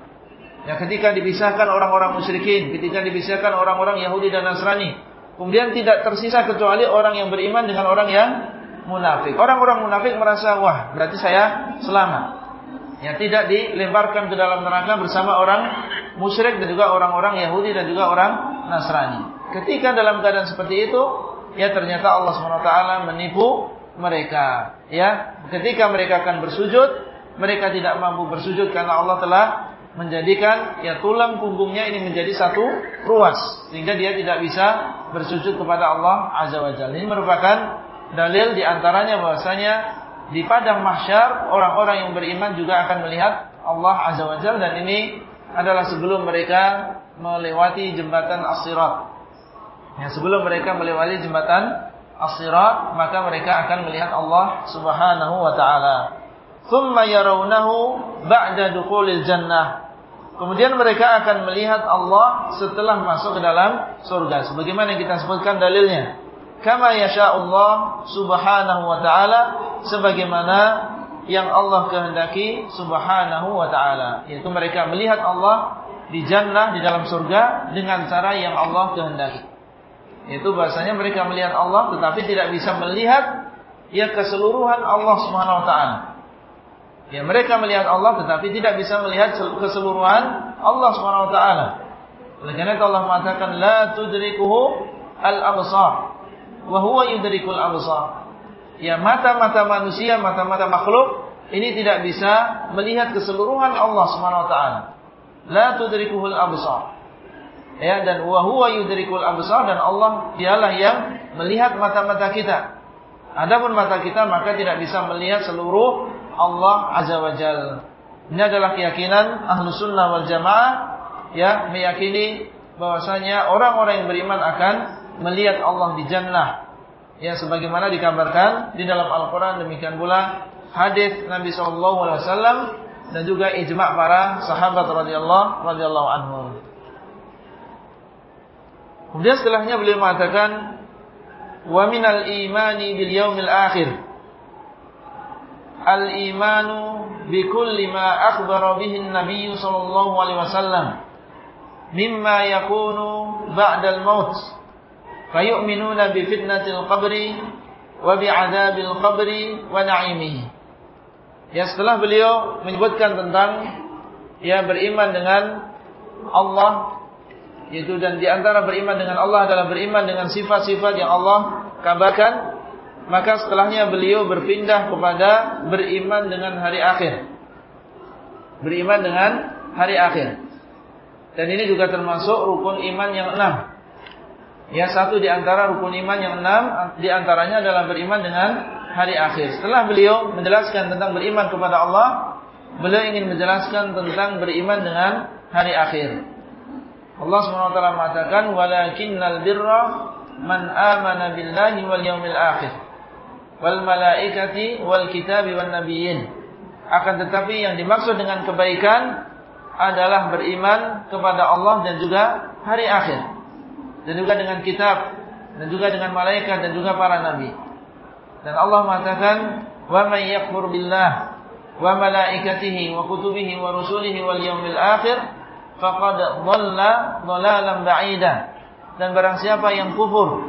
Ya ketika dipisahkan orang-orang musyrikin, ketika dipisahkan orang-orang Yahudi dan Nasrani, kemudian tidak tersisa kecuali orang yang beriman dengan orang yang munafik. Orang-orang munafik merasa, wah berarti saya selamat. Ya tidak dilemparkan ke dalam neraka bersama orang musyrik dan juga orang-orang Yahudi dan juga orang Nasrani. Ketika dalam keadaan seperti itu, ya ternyata Allah SWT menipu mereka. Ya, ketika mereka akan bersujud, mereka tidak mampu bersujud karena Allah telah menjadikan ya tulang punggungnya ini menjadi satu ruas sehingga dia tidak bisa bersujud kepada Allah Azza wa Jalla. Ini merupakan dalil di antaranya bahwasanya di padang mahsyar orang-orang yang beriman juga akan melihat Allah Azza wa Jalla dan ini adalah sebelum mereka melewati jembatan As-Sirat. Ya, sebelum mereka melewati jembatan As-Sirat, maka mereka akan melihat Allah Subhanahu wa taala. Thumma yarawnahu. Kemudian mereka akan melihat Allah setelah masuk ke dalam surga. Sebagaimana yang kita sebutkan dalilnya. Kama Allah subhanahu wa ta'ala. Sebagaimana yang Allah kehendaki subhanahu wa ta'ala. Yaitu mereka melihat Allah di jannah, di dalam surga. Dengan cara yang Allah kehendaki. Yaitu bahasanya mereka melihat Allah tetapi tidak bisa melihat ya keseluruhan Allah subhanahu wa ta'ala. Ya mereka melihat Allah tetapi tidak bisa melihat keseluruhan Allah SWT. Oleh karena itu Allah mengatakan la tudrikuhu al-absar wa huwa. Ya mata-mata manusia, mata-mata makhluk ini tidak bisa melihat keseluruhan Allah SWT. La tudrikuhu al-absar. Ya dan wa yudrikul absar dan Allah dialah yang melihat mata-mata kita. Adapun mata kita maka tidak bisa melihat seluruh Allah Azza wa Jal. Ini adalah keyakinan ahlu sunnah wal jamaah ya meyakini bahwasanya orang-orang yang beriman akan melihat Allah di jannah. Ya sebagaimana dikabarkan di dalam Al-Qur'an demikian pula hadis Nabi wasallam dan juga ijma' para sahabat radhiyallahu radhiyallahu anhum. Kemudian setelahnya beliau mengatakan wa minal imani bil yaumil akhir al-imanu bi kulli ma akhbara bihi an-nabiy sallallahu alaihi wasallam mimma yakunu ba'da al-maut. Fayu'minuna bi fitnatil qabri wa bi 'adabil qabri wa na'imihi ya setelah beliau menyebutkan tentang ya beriman dengan Allah yaitu dan di antara beriman dengan Allah adalah beriman dengan sifat-sifat yang Allah kabarkan maka setelahnya beliau berpindah kepada beriman dengan hari akhir. Beriman dengan hari akhir. Dan ini juga termasuk rukun iman yang enam. Ya satu di antara rukun iman yang enam di antaranya adalah beriman dengan hari akhir. Setelah beliau menjelaskan tentang beriman kepada Allah, beliau ingin menjelaskan tentang beriman dengan hari akhir. Allah SWT mengatakan walakinnal birra man amana billahi wal yaumil akhir wal malaikati wal kitabi wan nabiyyin. Akan tetapi yang dimaksud dengan kebaikan adalah beriman kepada Allah dan juga hari akhir. Dan juga dengan kitab dan juga dengan malaikat dan juga para nabi. Dan Allah mengatakan, "Wa may yakfur billah wa malaikatihi wa kutubihi wa rusulihi wal yawmil akhir faqad dhalla dhalalan ba'ida." Dan barang siapa yang kufur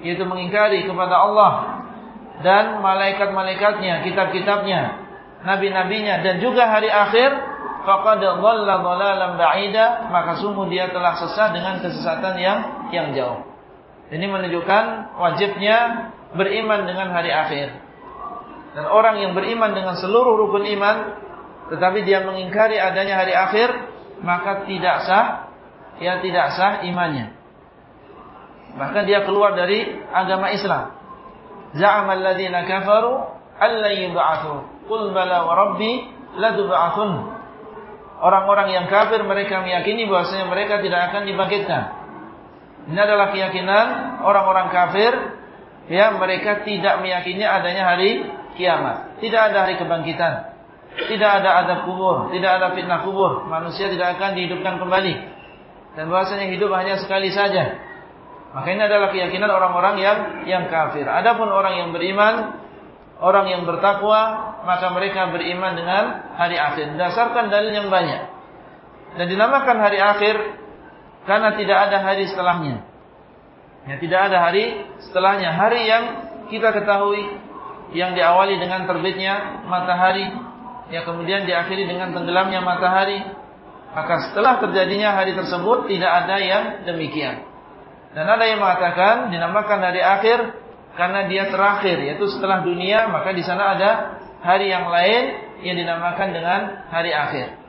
yaitu mengingkari kepada Allah dan malaikat-malaikatnya, kitab-kitabnya, nabi-nabinya dan juga hari akhir, faqad dhalla dhalalan ba'ida, maka sungguh dia telah sesat dengan kesesatan yang yang jauh. Ini menunjukkan wajibnya beriman dengan hari akhir. Dan orang yang beriman dengan seluruh rukun iman tetapi dia mengingkari adanya hari akhir, maka tidak sah ya tidak sah imannya. Bahkan dia keluar dari agama Islam. Alladhina kafaru alla yub'atsu. Qul bala wa rabbi ladub'atsun. Orang-orang yang kafir mereka meyakini bahwasanya mereka tidak akan dibangkitkan. Ini adalah keyakinan orang-orang kafir ya mereka tidak meyakini adanya hari kiamat. Tidak ada hari kebangkitan. tidak ada adab kubur, tidak ada fitnah kubur, manusia tidak akan dihidupkan kembali. Dan bahasanya hidup hanya sekali saja. Maka ini adalah keyakinan orang-orang yang yang kafir. Adapun orang yang beriman, orang yang bertakwa, maka mereka beriman dengan hari akhir. Dasarkan dalil yang banyak. Dan dinamakan hari akhir karena tidak ada hari setelahnya. Ya, tidak ada hari setelahnya. Hari yang kita ketahui yang diawali dengan terbitnya matahari, yang kemudian diakhiri dengan tenggelamnya matahari, maka setelah terjadinya hari tersebut tidak ada yang demikian. Dan ada yang mengatakan dinamakan hari akhir karena dia terakhir yaitu setelah dunia maka di sana ada hari yang lain yang dinamakan dengan hari akhir.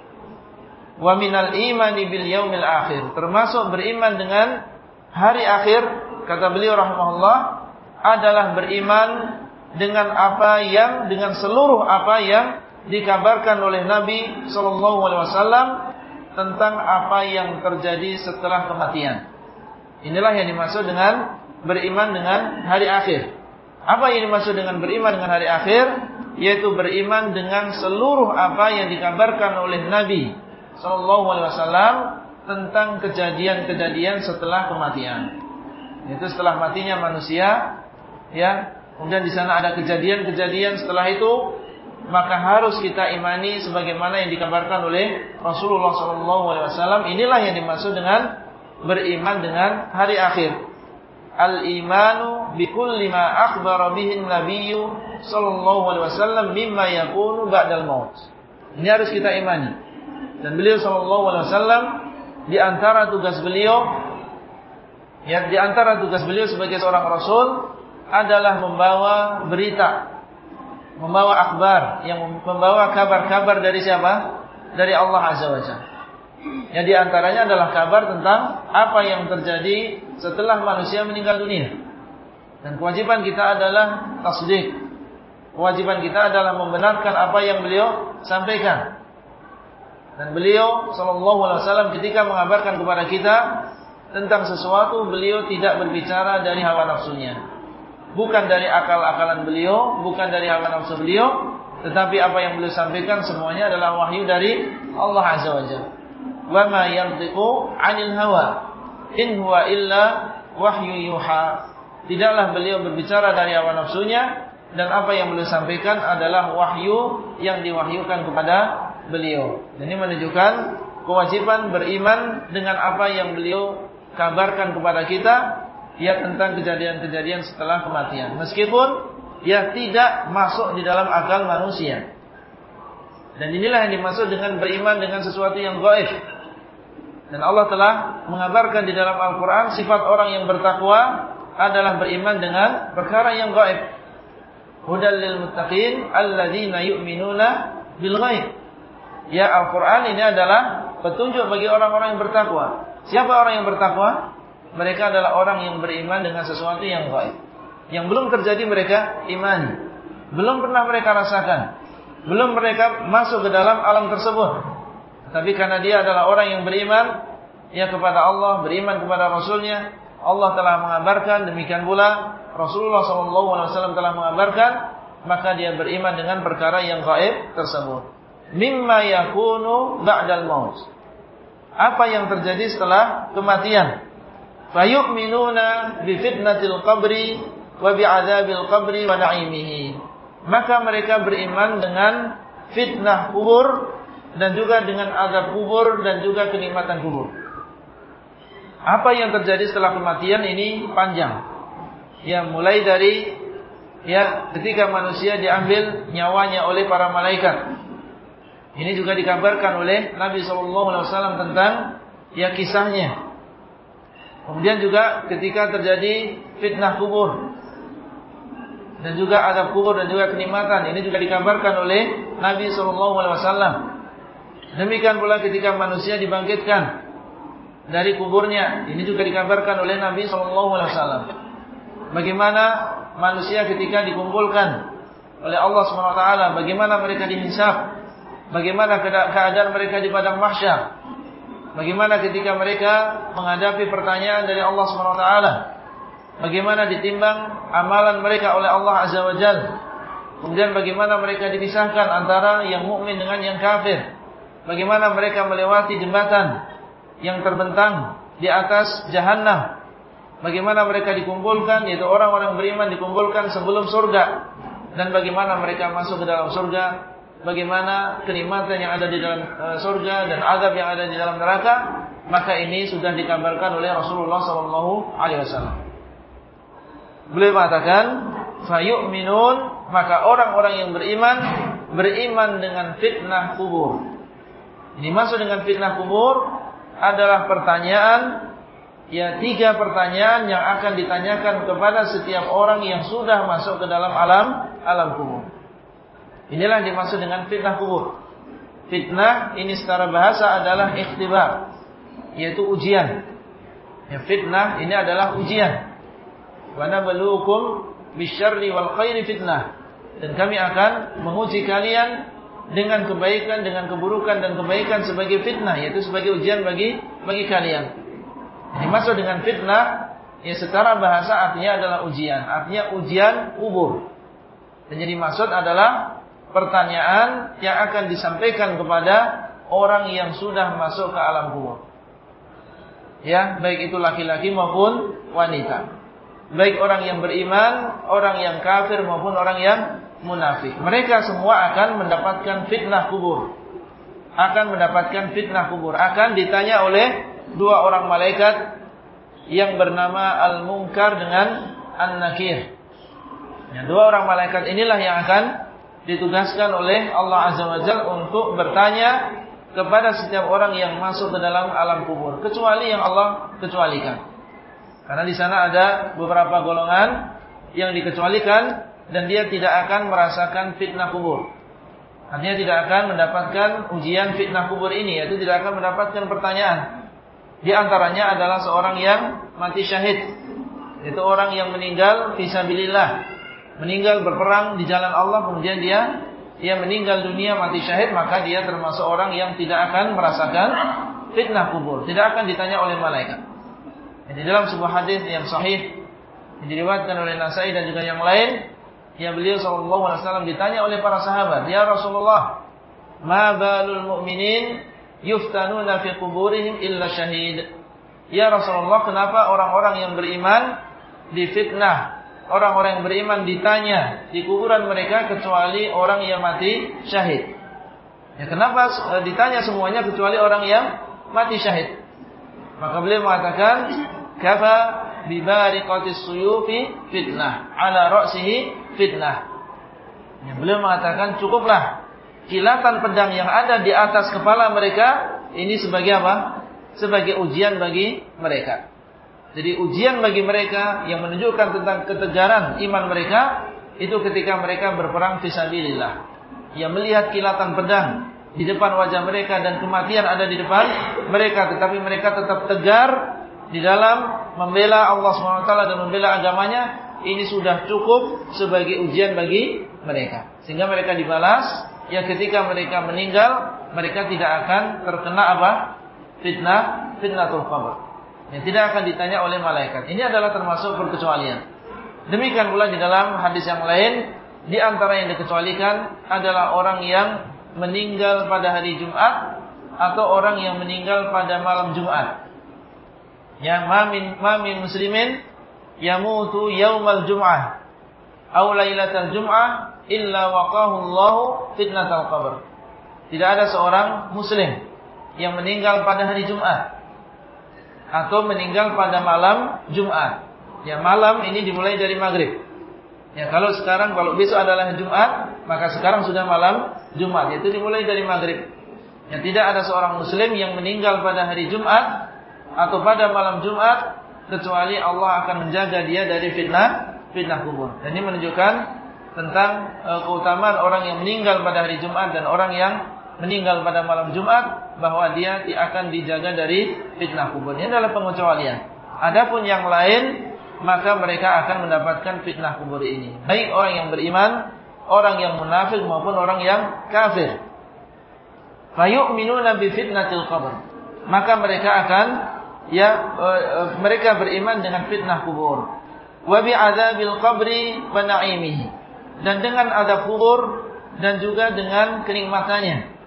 Wa minal imani bil yaumil akhir termasuk beriman dengan hari akhir kata beliau rahimahullah adalah beriman dengan apa yang dengan seluruh apa yang dikabarkan oleh Nabi sallallahu alaihi wasallam tentang apa yang terjadi setelah kematian. Inilah yang dimaksud dengan beriman dengan hari akhir. Apa yang dimaksud dengan beriman dengan hari akhir? Yaitu beriman dengan seluruh apa yang dikabarkan oleh Nabi Sallallahu Alaihi Wasallam tentang kejadian-kejadian setelah kematian. Itu setelah matinya manusia, ya. Kemudian di sana ada kejadian-kejadian setelah itu, maka harus kita imani sebagaimana yang dikabarkan oleh Rasulullah Sallallahu Alaihi Wasallam. Inilah yang dimaksud dengan beriman dengan hari akhir. Al-imanu bikulli ma akhbara bihi nabiyyu sallallahu alaihi wasallam mimma yakunu ba'dal maut. Ini harus kita imani. Dan beliau sallallahu alaihi wasallam di antara tugas beliau ya di antara tugas beliau sebagai seorang rasul adalah membawa berita membawa akhbar yang membawa kabar-kabar dari siapa? Dari Allah Azza wa Jalla. Yang di antaranya adalah kabar tentang apa yang terjadi setelah manusia meninggal dunia. Dan kewajiban kita adalah tasdik. Kewajiban kita adalah membenarkan apa yang beliau sampaikan. Dan beliau sallallahu alaihi wasallam ketika mengabarkan kepada kita tentang sesuatu beliau tidak berbicara dari hawa nafsunya. Bukan dari akal-akalan beliau, bukan dari hawa nafsu beliau, tetapi apa yang beliau sampaikan semuanya adalah wahyu dari Allah Azza wa Jalla wa ma yantiqu 'anil hawa in huwa illa wahyu yuha tidaklah beliau berbicara dari hawa nafsunya dan apa yang beliau sampaikan adalah wahyu yang diwahyukan kepada beliau. Dan ini menunjukkan kewajiban beriman dengan apa yang beliau kabarkan kepada kita ya tentang kejadian-kejadian setelah kematian. Meskipun ya tidak masuk di dalam akal manusia. Dan inilah yang dimaksud dengan beriman dengan sesuatu yang gaib dan Allah telah mengabarkan di dalam Al-Quran sifat orang yang bertakwa adalah beriman dengan perkara yang gaib. Hudal lil muttaqin alladzina yu'minuna bil ghaib. Ya Al-Quran ini adalah petunjuk bagi orang-orang yang bertakwa. Siapa orang yang bertakwa? Mereka adalah orang yang beriman dengan sesuatu yang gaib. Yang belum terjadi mereka imani. Belum pernah mereka rasakan. Belum mereka masuk ke dalam alam tersebut. Tapi karena dia adalah orang yang beriman ya kepada Allah, beriman kepada Rasulnya, Allah telah mengabarkan demikian pula Rasulullah SAW telah mengabarkan maka dia beriman dengan perkara yang gaib tersebut. Mimma yakunu ba'dal maut. Apa yang terjadi setelah kematian? Fayu'minuna bi fitnatil qabri wa bi'adzabil qabri wa na'imihi. Maka mereka beriman dengan fitnah kubur dan juga dengan azab kubur dan juga kenikmatan kubur. Apa yang terjadi setelah kematian ini panjang. Ya mulai dari ya ketika manusia diambil nyawanya oleh para malaikat. Ini juga dikabarkan oleh Nabi SAW tentang ya kisahnya. Kemudian juga ketika terjadi fitnah kubur dan juga azab kubur dan juga kenikmatan ini juga dikabarkan oleh Nabi SAW. Demikian pula ketika manusia dibangkitkan dari kuburnya, ini juga dikabarkan oleh Nabi SAW. Bagaimana manusia ketika dikumpulkan oleh Allah SWT, bagaimana mereka dihisab, bagaimana keadaan mereka di padang mahsyar, bagaimana ketika mereka menghadapi pertanyaan dari Allah SWT, bagaimana ditimbang amalan mereka oleh Allah Azza wa Jalla Kemudian bagaimana mereka dipisahkan antara yang mukmin dengan yang kafir. Bagaimana mereka melewati jembatan yang terbentang di atas jahanam. Bagaimana mereka dikumpulkan, yaitu orang-orang beriman dikumpulkan sebelum surga. Dan bagaimana mereka masuk ke dalam surga. Bagaimana kenikmatan yang ada di dalam uh, surga dan azab yang ada di dalam neraka. Maka ini sudah dikabarkan oleh Rasulullah SAW. Beliau mengatakan, fayu'minun maka orang-orang yang beriman beriman dengan fitnah kubur. Ini masuk dengan fitnah kubur adalah pertanyaan ya tiga pertanyaan yang akan ditanyakan kepada setiap orang yang sudah masuk ke dalam alam alam kubur. Inilah yang dimaksud dengan fitnah kubur. Fitnah ini secara bahasa adalah ikhtibar, yaitu ujian. Ya, fitnah ini adalah ujian. Wa nabluukum bisyarri wal khairi fitnah. Dan kami akan menguji kalian dengan kebaikan, dengan keburukan dan kebaikan sebagai fitnah, yaitu sebagai ujian bagi bagi kalian. Ini masuk dengan fitnah, ya secara bahasa artinya adalah ujian, artinya ujian kubur. Dan jadi maksud adalah pertanyaan yang akan disampaikan kepada orang yang sudah masuk ke alam kubur. Ya, baik itu laki-laki maupun wanita baik orang yang beriman, orang yang kafir maupun orang yang munafik. Mereka semua akan mendapatkan fitnah kubur. Akan mendapatkan fitnah kubur. Akan ditanya oleh dua orang malaikat yang bernama Al-Munkar dengan An-Nakir. Ya, dua orang malaikat inilah yang akan ditugaskan oleh Allah Azza wa Jalla untuk bertanya kepada setiap orang yang masuk ke dalam alam kubur. Kecuali yang Allah kecualikan. Karena di sana ada beberapa golongan yang dikecualikan dan dia tidak akan merasakan fitnah kubur. Artinya tidak akan mendapatkan ujian fitnah kubur ini, yaitu tidak akan mendapatkan pertanyaan. Di antaranya adalah seorang yang mati syahid. Itu orang yang meninggal fisabilillah. Meninggal berperang di jalan Allah, kemudian dia dia meninggal dunia mati syahid, maka dia termasuk orang yang tidak akan merasakan fitnah kubur. Tidak akan ditanya oleh malaikat. Di dalam sebuah hadis yang sahih yang diriwayatkan oleh Nasai dan juga yang lain, yang beliau sallallahu alaihi wasallam ditanya oleh para sahabat, "Ya Rasulullah, ma balul mu'minin yuftanuna fi quburihim illa syahid?" Ya Rasulullah, kenapa orang-orang yang beriman difitnah? Orang-orang yang beriman ditanya di kuburan mereka kecuali orang yang mati syahid. Ya kenapa eh, ditanya semuanya kecuali orang yang mati syahid? Maka beliau mengatakan kafa bibariqatis suyufi fitnah ala ra'sihi fitnah. Ya, beliau mengatakan cukuplah kilatan pedang yang ada di atas kepala mereka ini sebagai apa? Sebagai ujian bagi mereka. Jadi ujian bagi mereka yang menunjukkan tentang ketegaran iman mereka itu ketika mereka berperang fisabilillah. Yang melihat kilatan pedang di depan wajah mereka dan kematian ada di depan mereka tetapi mereka tetap tegar di dalam membela Allah SWT dan membela agamanya ini sudah cukup sebagai ujian bagi mereka. Sehingga mereka dibalas. Ya ketika mereka meninggal mereka tidak akan terkena apa? Fitnah fitnatul qabr. Yang tidak akan ditanya oleh malaikat. Ini adalah termasuk perkecualian. Demikian pula di dalam hadis yang lain di antara yang dikecualikan adalah orang yang meninggal pada hari Jumat atau orang yang meninggal pada malam Jumat. Ya mamin mamin muslimin yamutu yaumal jum'ah aw lailatal jum'ah illa waqahu Allahu fitnatal qabr. Tidak ada seorang muslim yang meninggal pada hari Jumat atau meninggal pada malam Jumat. Ya malam ini dimulai dari maghrib. Ya kalau sekarang kalau besok adalah Jumat, maka sekarang sudah malam Jumat. Itu dimulai dari maghrib. Ya tidak ada seorang muslim yang meninggal pada hari Jumat atau pada malam Jumat kecuali Allah akan menjaga dia dari fitnah fitnah kubur. Dan ini menunjukkan tentang e, keutamaan orang yang meninggal pada hari Jumat dan orang yang meninggal pada malam Jumat bahwa dia akan dijaga dari fitnah kubur. Ini adalah pengecualian. Adapun yang lain maka mereka akan mendapatkan fitnah kubur ini. Baik orang yang beriman, orang yang munafik maupun orang yang kafir. Fayu'minuna bi fitnatil qabr. Maka mereka akan ya uh, mereka beriman dengan fitnah kubur wa bi adzabil qabri wa dan dengan adab kubur dan juga dengan kenikmatannya.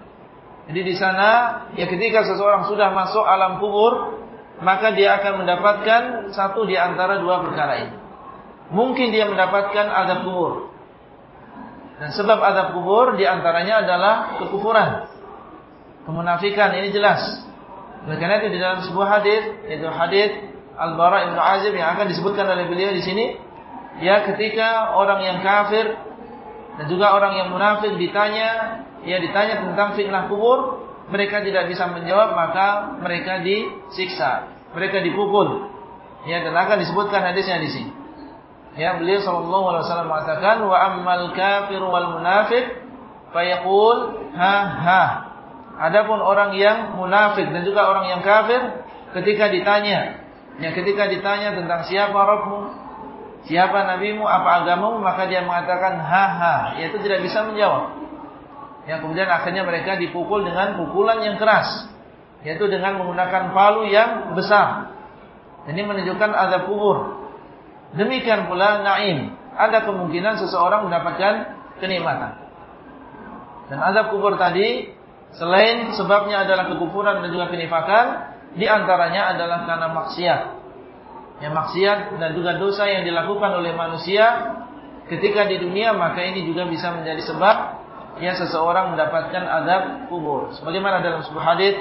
Jadi di sana ya ketika seseorang sudah masuk alam kubur maka dia akan mendapatkan satu di antara dua perkara ini. Mungkin dia mendapatkan adab kubur. Dan sebab adab kubur di antaranya adalah kekufuran. Kemunafikan ini jelas. Oleh karena itu di dalam sebuah hadis yaitu hadis Al-Bara Ibn Azib yang akan disebutkan oleh beliau di sini ya ketika orang yang kafir dan juga orang yang munafik ditanya ya ditanya tentang fitnah kubur, mereka tidak bisa menjawab maka mereka disiksa, mereka dipukul. Ya dan akan disebutkan hadisnya di sini. Ya beliau sallallahu alaihi wasallam mengatakan wa ammal kafir wal munafiq fayaqul ha ha. Adapun orang yang munafik dan juga orang yang kafir ketika ditanya ya ketika ditanya tentang siapa Rabbmu, siapa nabimu, apa agamamu, maka dia mengatakan ha ha, yaitu tidak bisa menjawab. Ya, kemudian akhirnya mereka dipukul dengan pukulan yang keras, yaitu dengan menggunakan palu yang besar. Ini menunjukkan ada kubur. Demikian pula naim, ada kemungkinan seseorang mendapatkan kenikmatan. Dan azab kubur tadi selain sebabnya adalah kekufuran dan juga kenifakan, di antaranya adalah karena maksiat. Ya maksiat dan juga dosa yang dilakukan oleh manusia ketika di dunia maka ini juga bisa menjadi sebab ya seseorang mendapatkan azab kubur. Sebagaimana dalam sebuah hadis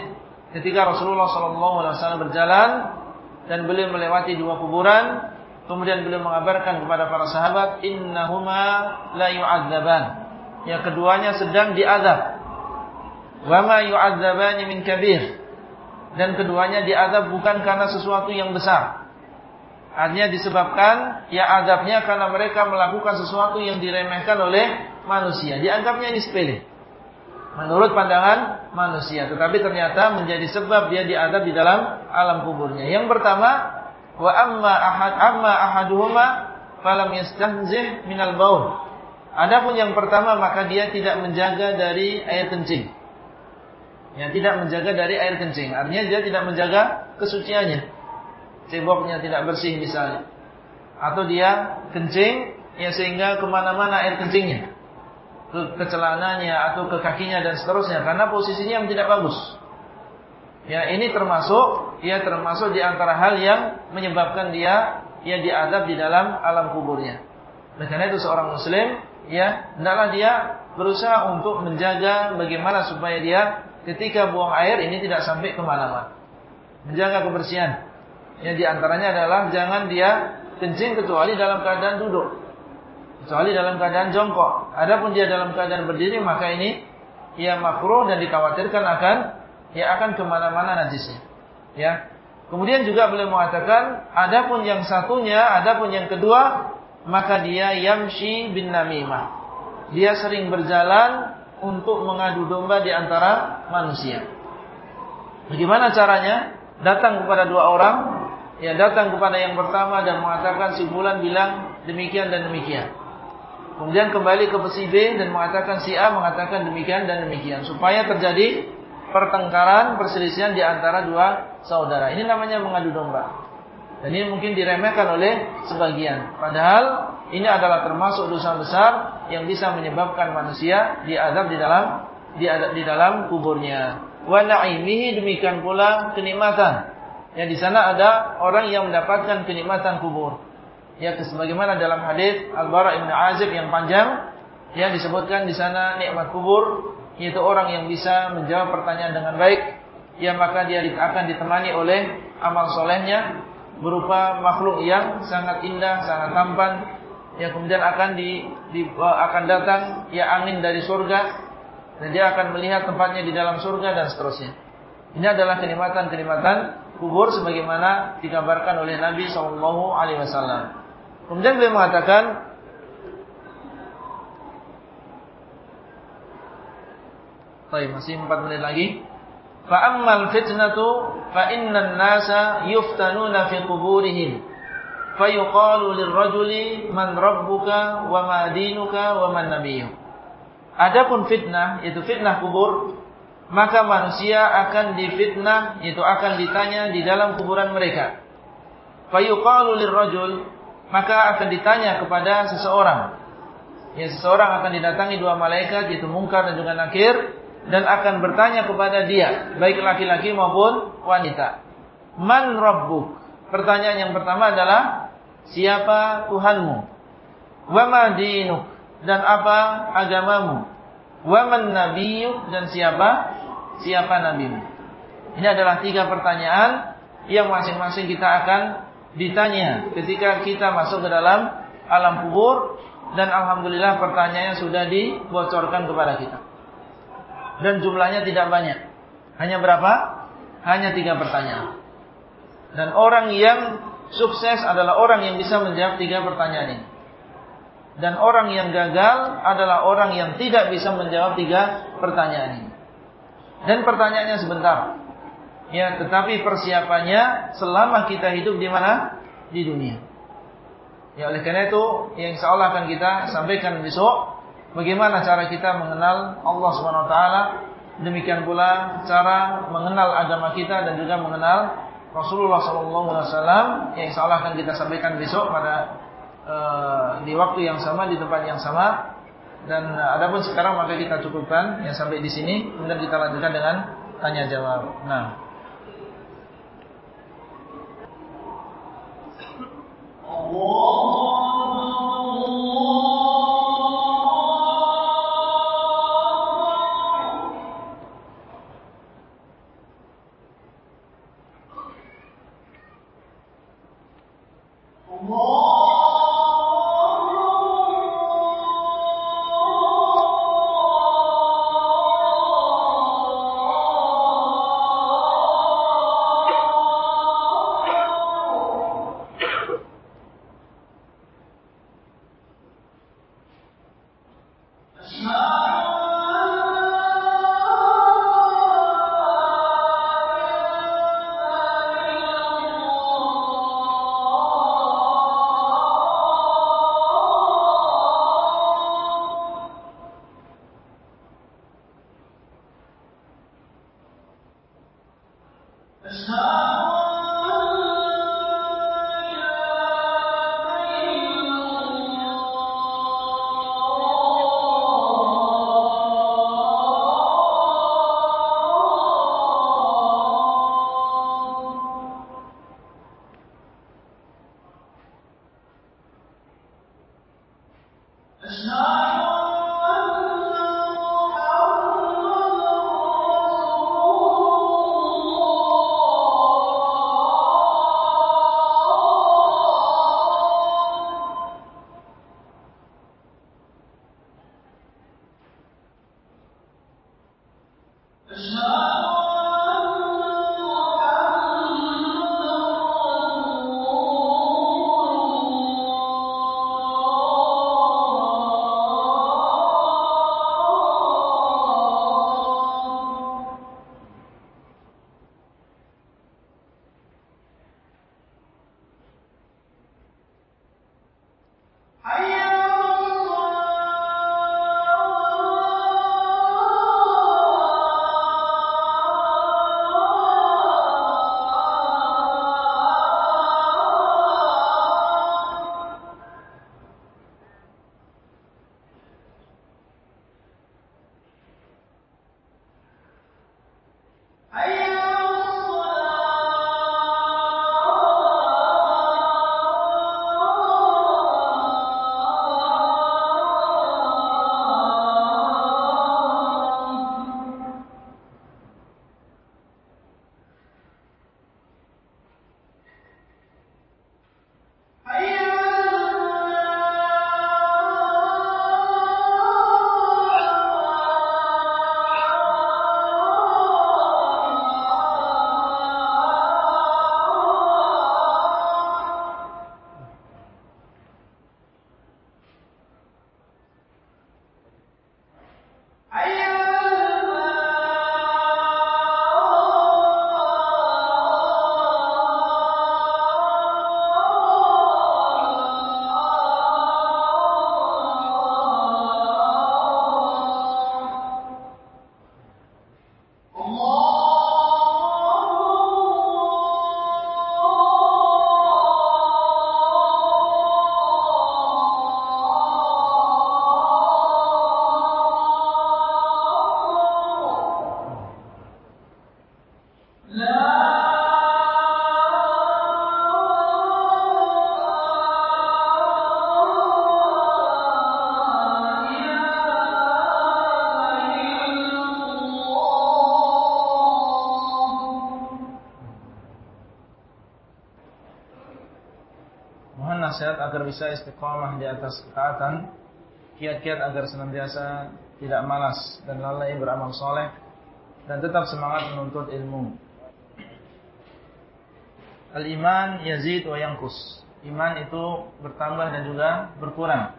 ketika Rasulullah SAW berjalan dan beliau melewati dua kuburan, kemudian beliau mengabarkan kepada para sahabat, innahuma la yu'adzaban. Ya keduanya sedang diazab. Wa ma yu'adzabani min kabir. Dan keduanya diazab bukan karena sesuatu yang besar. Artinya disebabkan ya azabnya karena mereka melakukan sesuatu yang diremehkan oleh manusia. Dianggapnya ini sepele. Menurut pandangan manusia. Tetapi ternyata menjadi sebab dia diadab di dalam alam kuburnya. Yang pertama, wa amma ahad amma ahaduhuma falam yastanzih minal. Adapun yang pertama maka dia tidak menjaga dari air kencing. Yang tidak menjaga dari air kencing. Artinya dia tidak menjaga kesuciannya ceboknya tidak bersih misalnya. Atau dia kencing ya sehingga ke mana-mana air kencingnya. Ke, ke celananya atau ke kakinya dan seterusnya. Karena posisinya yang tidak bagus. Ya ini termasuk ya termasuk di antara hal yang menyebabkan dia ya diadab di dalam alam kuburnya. Oleh karena itu seorang muslim ya hendaklah dia berusaha untuk menjaga bagaimana supaya dia ketika buang air ini tidak sampai ke mana-mana. Menjaga kebersihan. Yang di antaranya adalah jangan dia kencing kecuali dalam keadaan duduk. Kecuali dalam keadaan jongkok. Adapun dia dalam keadaan berdiri maka ini ia makruh dan dikhawatirkan akan ia akan ke mana-mana najisnya. Ya. Kemudian juga boleh mengatakan, adapun yang satunya, adapun yang kedua, maka dia yamshi bin namimah. Dia sering berjalan untuk mengadu domba di antara manusia. Bagaimana caranya? Datang kepada dua orang, ya datang kepada yang pertama dan mengatakan si bulan bilang demikian dan demikian. Kemudian kembali ke si B dan mengatakan si A mengatakan demikian dan demikian supaya terjadi pertengkaran, perselisihan di antara dua saudara. Ini namanya mengadu domba. Dan ini mungkin diremehkan oleh sebagian. Padahal ini adalah termasuk dosa besar yang bisa menyebabkan manusia diadab di dalam di dalam kuburnya. Wa na'imihi demikian pula kenikmatan Ya di sana ada orang yang mendapatkan kenikmatan kubur. Ya sebagaimana dalam hadis Al-Bara Ibn Azib yang panjang ya disebutkan di sana nikmat kubur yaitu orang yang bisa menjawab pertanyaan dengan baik ya maka dia akan ditemani oleh amal solehnya berupa makhluk yang sangat indah, sangat tampan ya kemudian akan di, di akan datang ya angin dari surga dan dia akan melihat tempatnya di dalam surga dan seterusnya. Ini adalah kenikmatan-kenikmatan kubur sebagaimana digambarkan oleh Nabi Shallallahu Alaihi Wasallam. Kemudian beliau mengatakan, Baik, masih empat menit lagi. Fa'ammal fitnatu fa'innan nasa yuftanuna fi kuburihim. Fayuqalu lirrajuli man rabbuka wa ma dinuka wa man nabiyyuk. Adapun fitnah, yaitu fitnah kubur, maka manusia akan difitnah itu akan ditanya di dalam kuburan mereka. Fayuqalu lirrajul maka akan ditanya kepada seseorang. Ya seseorang akan didatangi dua malaikat yaitu Mungkar dan juga Nakir dan akan bertanya kepada dia, baik laki-laki maupun wanita. Man rabbuk? Pertanyaan yang pertama adalah siapa Tuhanmu? Wa ma dinuk? Dan apa agamamu? Wa man nabiyuk? Dan siapa siapa nabimu? Ini adalah tiga pertanyaan yang masing-masing kita akan ditanya ketika kita masuk ke dalam alam kubur dan alhamdulillah pertanyaannya sudah dibocorkan kepada kita. Dan jumlahnya tidak banyak. Hanya berapa? Hanya tiga pertanyaan. Dan orang yang sukses adalah orang yang bisa menjawab tiga pertanyaan ini. Dan orang yang gagal adalah orang yang tidak bisa menjawab tiga pertanyaan ini. Dan pertanyaannya sebentar. Ya, tetapi persiapannya selama kita hidup di mana? Di dunia. Ya oleh karena itu yang insya Allah akan kita sampaikan besok bagaimana cara kita mengenal Allah Subhanahu Wa Taala demikian pula cara mengenal agama kita dan juga mengenal Rasulullah Wasallam yang insya Allah akan kita sampaikan besok pada uh, di waktu yang sama di tempat yang sama dan uh, adapun sekarang maka kita cukupkan yang sampai di sini kemudian kita lanjutkan dengan tanya jawab. Nah. Allah nasihat agar bisa istiqamah di atas ketaatan, kiat-kiat agar senantiasa tidak malas dan lalai beramal soleh, dan tetap semangat menuntut ilmu. Al-iman yazid wa yangkus. Iman itu bertambah dan juga berkurang.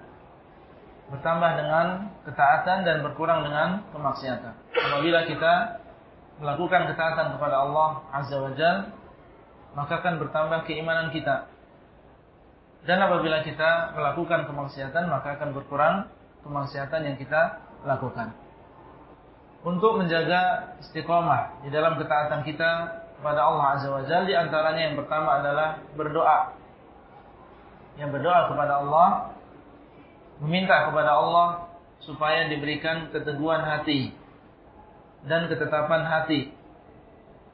Bertambah dengan ketaatan dan berkurang dengan kemaksiatan. Apabila kita melakukan ketaatan kepada Allah Azza wa Jal, maka akan bertambah keimanan kita. Dan apabila kita melakukan kemaksiatan, maka akan berkurang kemaksiatan yang kita lakukan. Untuk menjaga istiqomah di dalam ketaatan kita kepada Allah Azza wa Jalla di antaranya yang pertama adalah berdoa. Yang berdoa kepada Allah meminta kepada Allah supaya diberikan keteguhan hati dan ketetapan hati.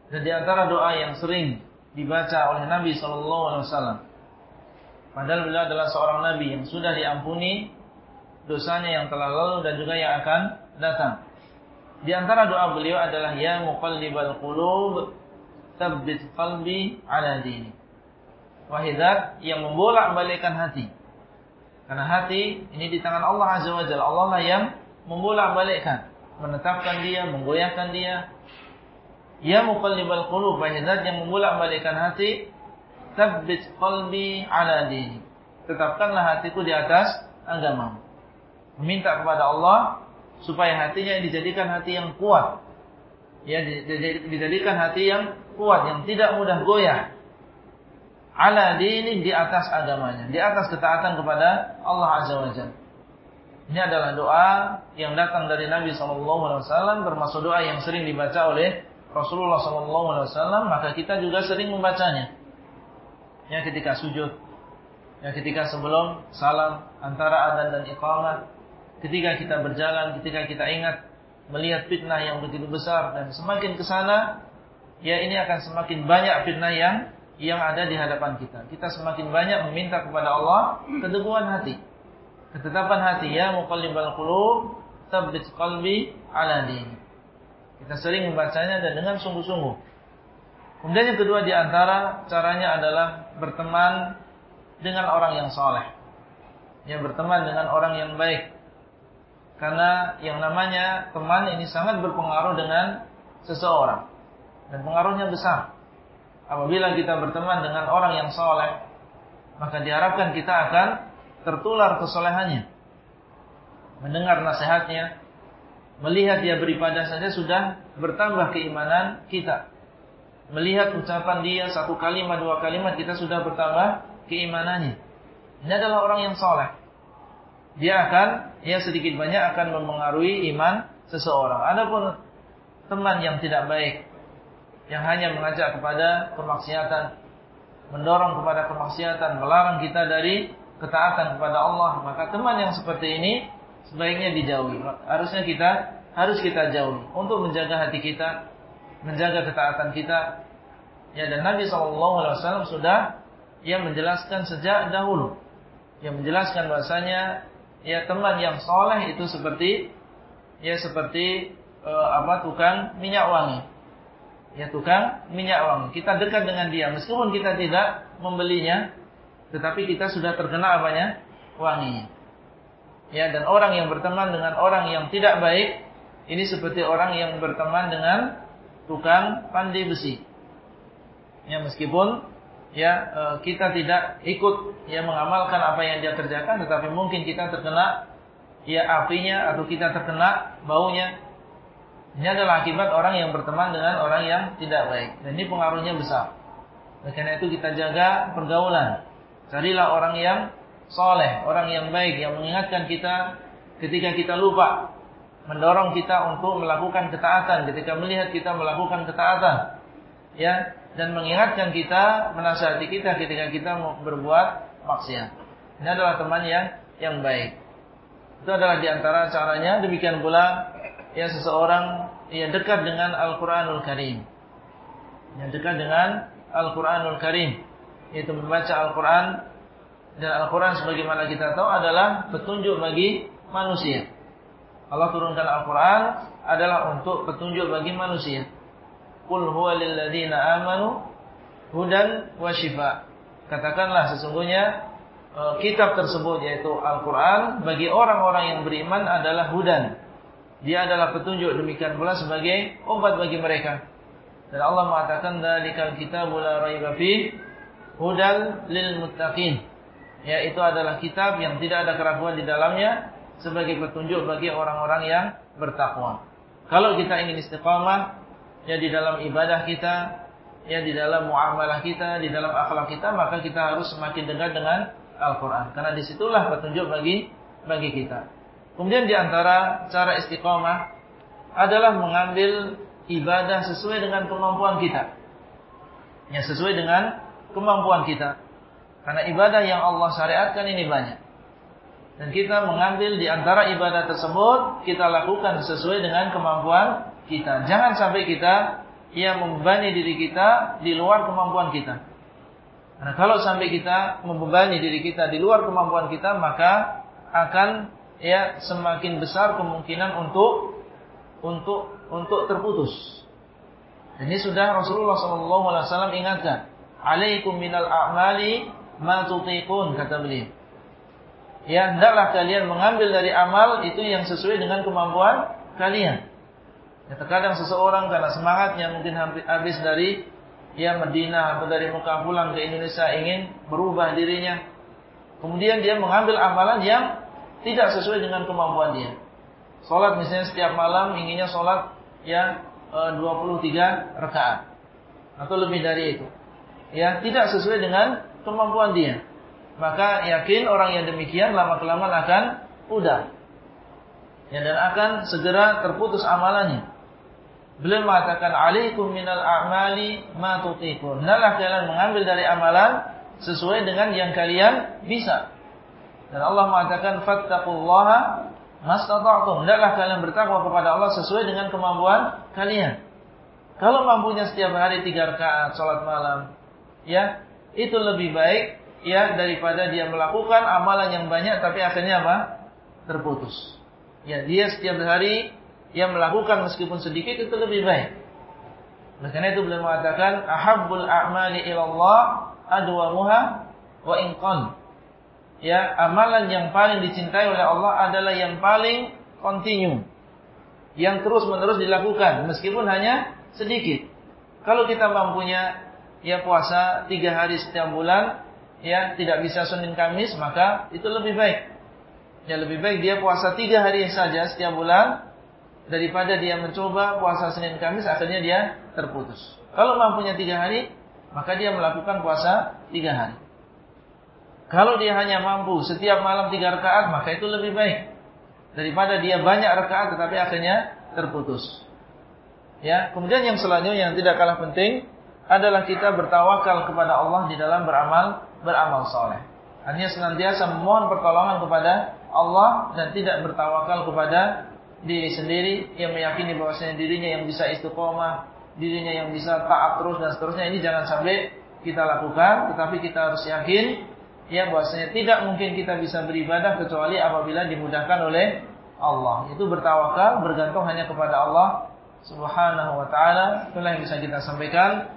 Dan di antara doa yang sering dibaca oleh Nabi sallallahu alaihi wasallam padahal beliau adalah seorang nabi yang sudah diampuni dosanya yang telah lalu dan juga yang akan datang. Di antara doa beliau adalah ya muqallibal qulub tsabbit qalbi ala dini. Wahidat yang membolak-balikkan hati. Karena hati ini di tangan Allah Azza wa Jalla. Allah lah yang membolak-balikkan, menetapkan dia, menggoyahkan dia. Ya muqallibal qulub, wahidat yang membolak-balikkan hati, tsabbit qalbi ala dini. Tetapkanlah hatiku di atas agamamu. Meminta kepada Allah supaya hatinya dijadikan hati yang kuat. Ya, dijadikan hati yang kuat, yang tidak mudah goyah. Ala dini di atas agamanya, di atas ketaatan kepada Allah Azza wa Jalla. Ini adalah doa yang datang dari Nabi SAW, termasuk doa yang sering dibaca oleh Rasulullah SAW, maka kita juga sering membacanya. Ya ketika sujud, ya ketika sebelum salam antara adzan dan iqamah, ketika kita berjalan, ketika kita ingat melihat fitnah yang begitu besar dan semakin ke sana ya ini akan semakin banyak fitnah yang yang ada di hadapan kita. Kita semakin banyak meminta kepada Allah keteguhan hati. Ketetapan hati ya muqallibal qulub tsabbit qalbi ala dini. Kita sering membacanya dan dengan sungguh-sungguh. Kemudian yang kedua di antara caranya adalah berteman dengan orang yang soleh. Ya berteman dengan orang yang baik. Karena yang namanya teman ini sangat berpengaruh dengan seseorang dan pengaruhnya besar. Apabila kita berteman dengan orang yang soleh, maka diharapkan kita akan tertular kesolehannya. Mendengar nasihatnya, melihat dia beribadah saja sudah bertambah keimanan kita. Melihat ucapan dia satu kalimat, dua kalimat, kita sudah bertambah keimanannya. Ini adalah orang yang soleh. Dia akan, ya sedikit banyak akan mempengaruhi iman seseorang. Adapun teman yang tidak baik, yang hanya mengajak kepada kemaksiatan, mendorong kepada kemaksiatan, melarang kita dari ketaatan kepada Allah, maka teman yang seperti ini sebaiknya dijauhi. Harusnya kita harus kita jauhi untuk menjaga hati kita, menjaga ketaatan kita. Ya dan Nabi SAW sudah yang menjelaskan sejak dahulu, yang menjelaskan bahasanya ya teman yang soleh itu seperti ya seperti uh, apa tukang minyak wangi ya tukang minyak wangi. Kita dekat dengan dia meskipun kita tidak membelinya, tetapi kita sudah terkena apanya? wanginya. Ya, dan orang yang berteman dengan orang yang tidak baik, ini seperti orang yang berteman dengan tukang pandai besi. Ya, meskipun ya e, kita tidak ikut ya mengamalkan apa yang dia kerjakan, tetapi mungkin kita terkena ya apinya atau kita terkena baunya ini adalah akibat orang yang berteman dengan orang yang tidak baik. Dan ini pengaruhnya besar. Oleh karena itu kita jaga pergaulan. Carilah orang yang soleh, orang yang baik, yang mengingatkan kita ketika kita lupa. Mendorong kita untuk melakukan ketaatan ketika melihat kita melakukan ketaatan. Ya, dan mengingatkan kita, menasihati kita ketika kita berbuat maksiat. Ini adalah teman yang yang baik. Itu adalah di antara caranya. Demikian pula ya seseorang yang dekat dengan Al-Qur'anul Karim. Yang dekat dengan Al-Qur'anul Karim, yaitu membaca Al-Qur'an dan Al-Qur'an sebagaimana kita tahu adalah petunjuk bagi manusia. Allah turunkan Al-Qur'an adalah untuk petunjuk bagi manusia. Qul huwa lil ladzina amanu hudan wa shifa. Katakanlah sesungguhnya uh, kitab tersebut yaitu Al-Qur'an bagi orang-orang yang beriman adalah hudan. Dia adalah petunjuk demikian pula sebagai obat bagi mereka. Dan Allah mengatakan dalikal kitabul la raiba fi hudal lil muttaqin. Ya, itu adalah kitab yang tidak ada keraguan di dalamnya sebagai petunjuk bagi orang-orang yang bertakwa. Kalau kita ingin istiqamah ya di dalam ibadah kita, ya di dalam muamalah kita, di dalam akhlak kita, maka kita harus semakin dekat dengan Al-Qur'an. Karena di situlah petunjuk bagi bagi kita. Kemudian di antara cara istiqamah adalah mengambil ibadah sesuai dengan kemampuan kita. Ya, sesuai dengan kemampuan kita. Karena ibadah yang Allah syariatkan ini banyak. Dan kita mengambil di antara ibadah tersebut, kita lakukan sesuai dengan kemampuan kita. Jangan sampai kita ia membebani diri kita di luar kemampuan kita. Karena kalau sampai kita membebani diri kita di luar kemampuan kita, maka akan ya semakin besar kemungkinan untuk untuk untuk terputus. Ini sudah Rasulullah SAW ingatkan. Alaikum minal a'mali ma tutiqun kata beliau. Ya, hendaklah kalian mengambil dari amal itu yang sesuai dengan kemampuan kalian. Ya, terkadang seseorang karena semangatnya mungkin habis dari ya Medina atau dari Mekah pulang ke Indonesia ingin berubah dirinya. Kemudian dia mengambil amalan yang tidak sesuai dengan kemampuan dia. Salat misalnya setiap malam inginnya salat ya 23 e, rakaat atau lebih dari itu. Ya, tidak sesuai dengan kemampuan dia. Maka yakin orang yang demikian lama-kelamaan akan pudar. Ya, dan akan segera terputus amalannya. Beliau mengatakan alaikum minal a'mali ma tutiqun. Hendaklah kalian mengambil dari amalan sesuai dengan yang kalian bisa. Dan Allah mengatakan fattaqullaha mastata'tum. Hendaklah kalian bertakwa kepada Allah sesuai dengan kemampuan kalian. Kalau mampunya setiap hari tiga rakaat salat malam, ya itu lebih baik ya daripada dia melakukan amalan yang banyak tapi akhirnya apa? terputus. Ya, dia setiap hari dia melakukan meskipun sedikit itu lebih baik. Karena itu beliau mengatakan ahabbul a'mali ilallah adwamuha wa inqan. Ya, amalan yang paling dicintai oleh Allah adalah yang paling kontinu. Yang terus-menerus dilakukan meskipun hanya sedikit. Kalau kita mampunya ya puasa tiga hari setiap bulan, ya tidak bisa Senin Kamis, maka itu lebih baik. Ya lebih baik dia puasa tiga hari saja setiap bulan daripada dia mencoba puasa Senin Kamis akhirnya dia terputus. Kalau mampunya tiga hari, maka dia melakukan puasa tiga hari. Kalau dia hanya mampu setiap malam tiga rakaat, maka itu lebih baik daripada dia banyak rakaat tetapi akhirnya terputus. Ya, kemudian yang selanjutnya yang tidak kalah penting adalah kita bertawakal kepada Allah di dalam beramal beramal soleh. Hanya senantiasa memohon pertolongan kepada Allah dan tidak bertawakal kepada diri sendiri yang meyakini bahwasanya dirinya yang bisa istiqomah, dirinya yang bisa taat terus dan seterusnya. Ini jangan sampai kita lakukan, tetapi kita harus yakin ya bahwasanya tidak mungkin kita bisa beribadah kecuali apabila dimudahkan oleh Allah. Itu bertawakal, bergantung hanya kepada Allah Subhanahu wa taala. Itulah yang bisa kita sampaikan.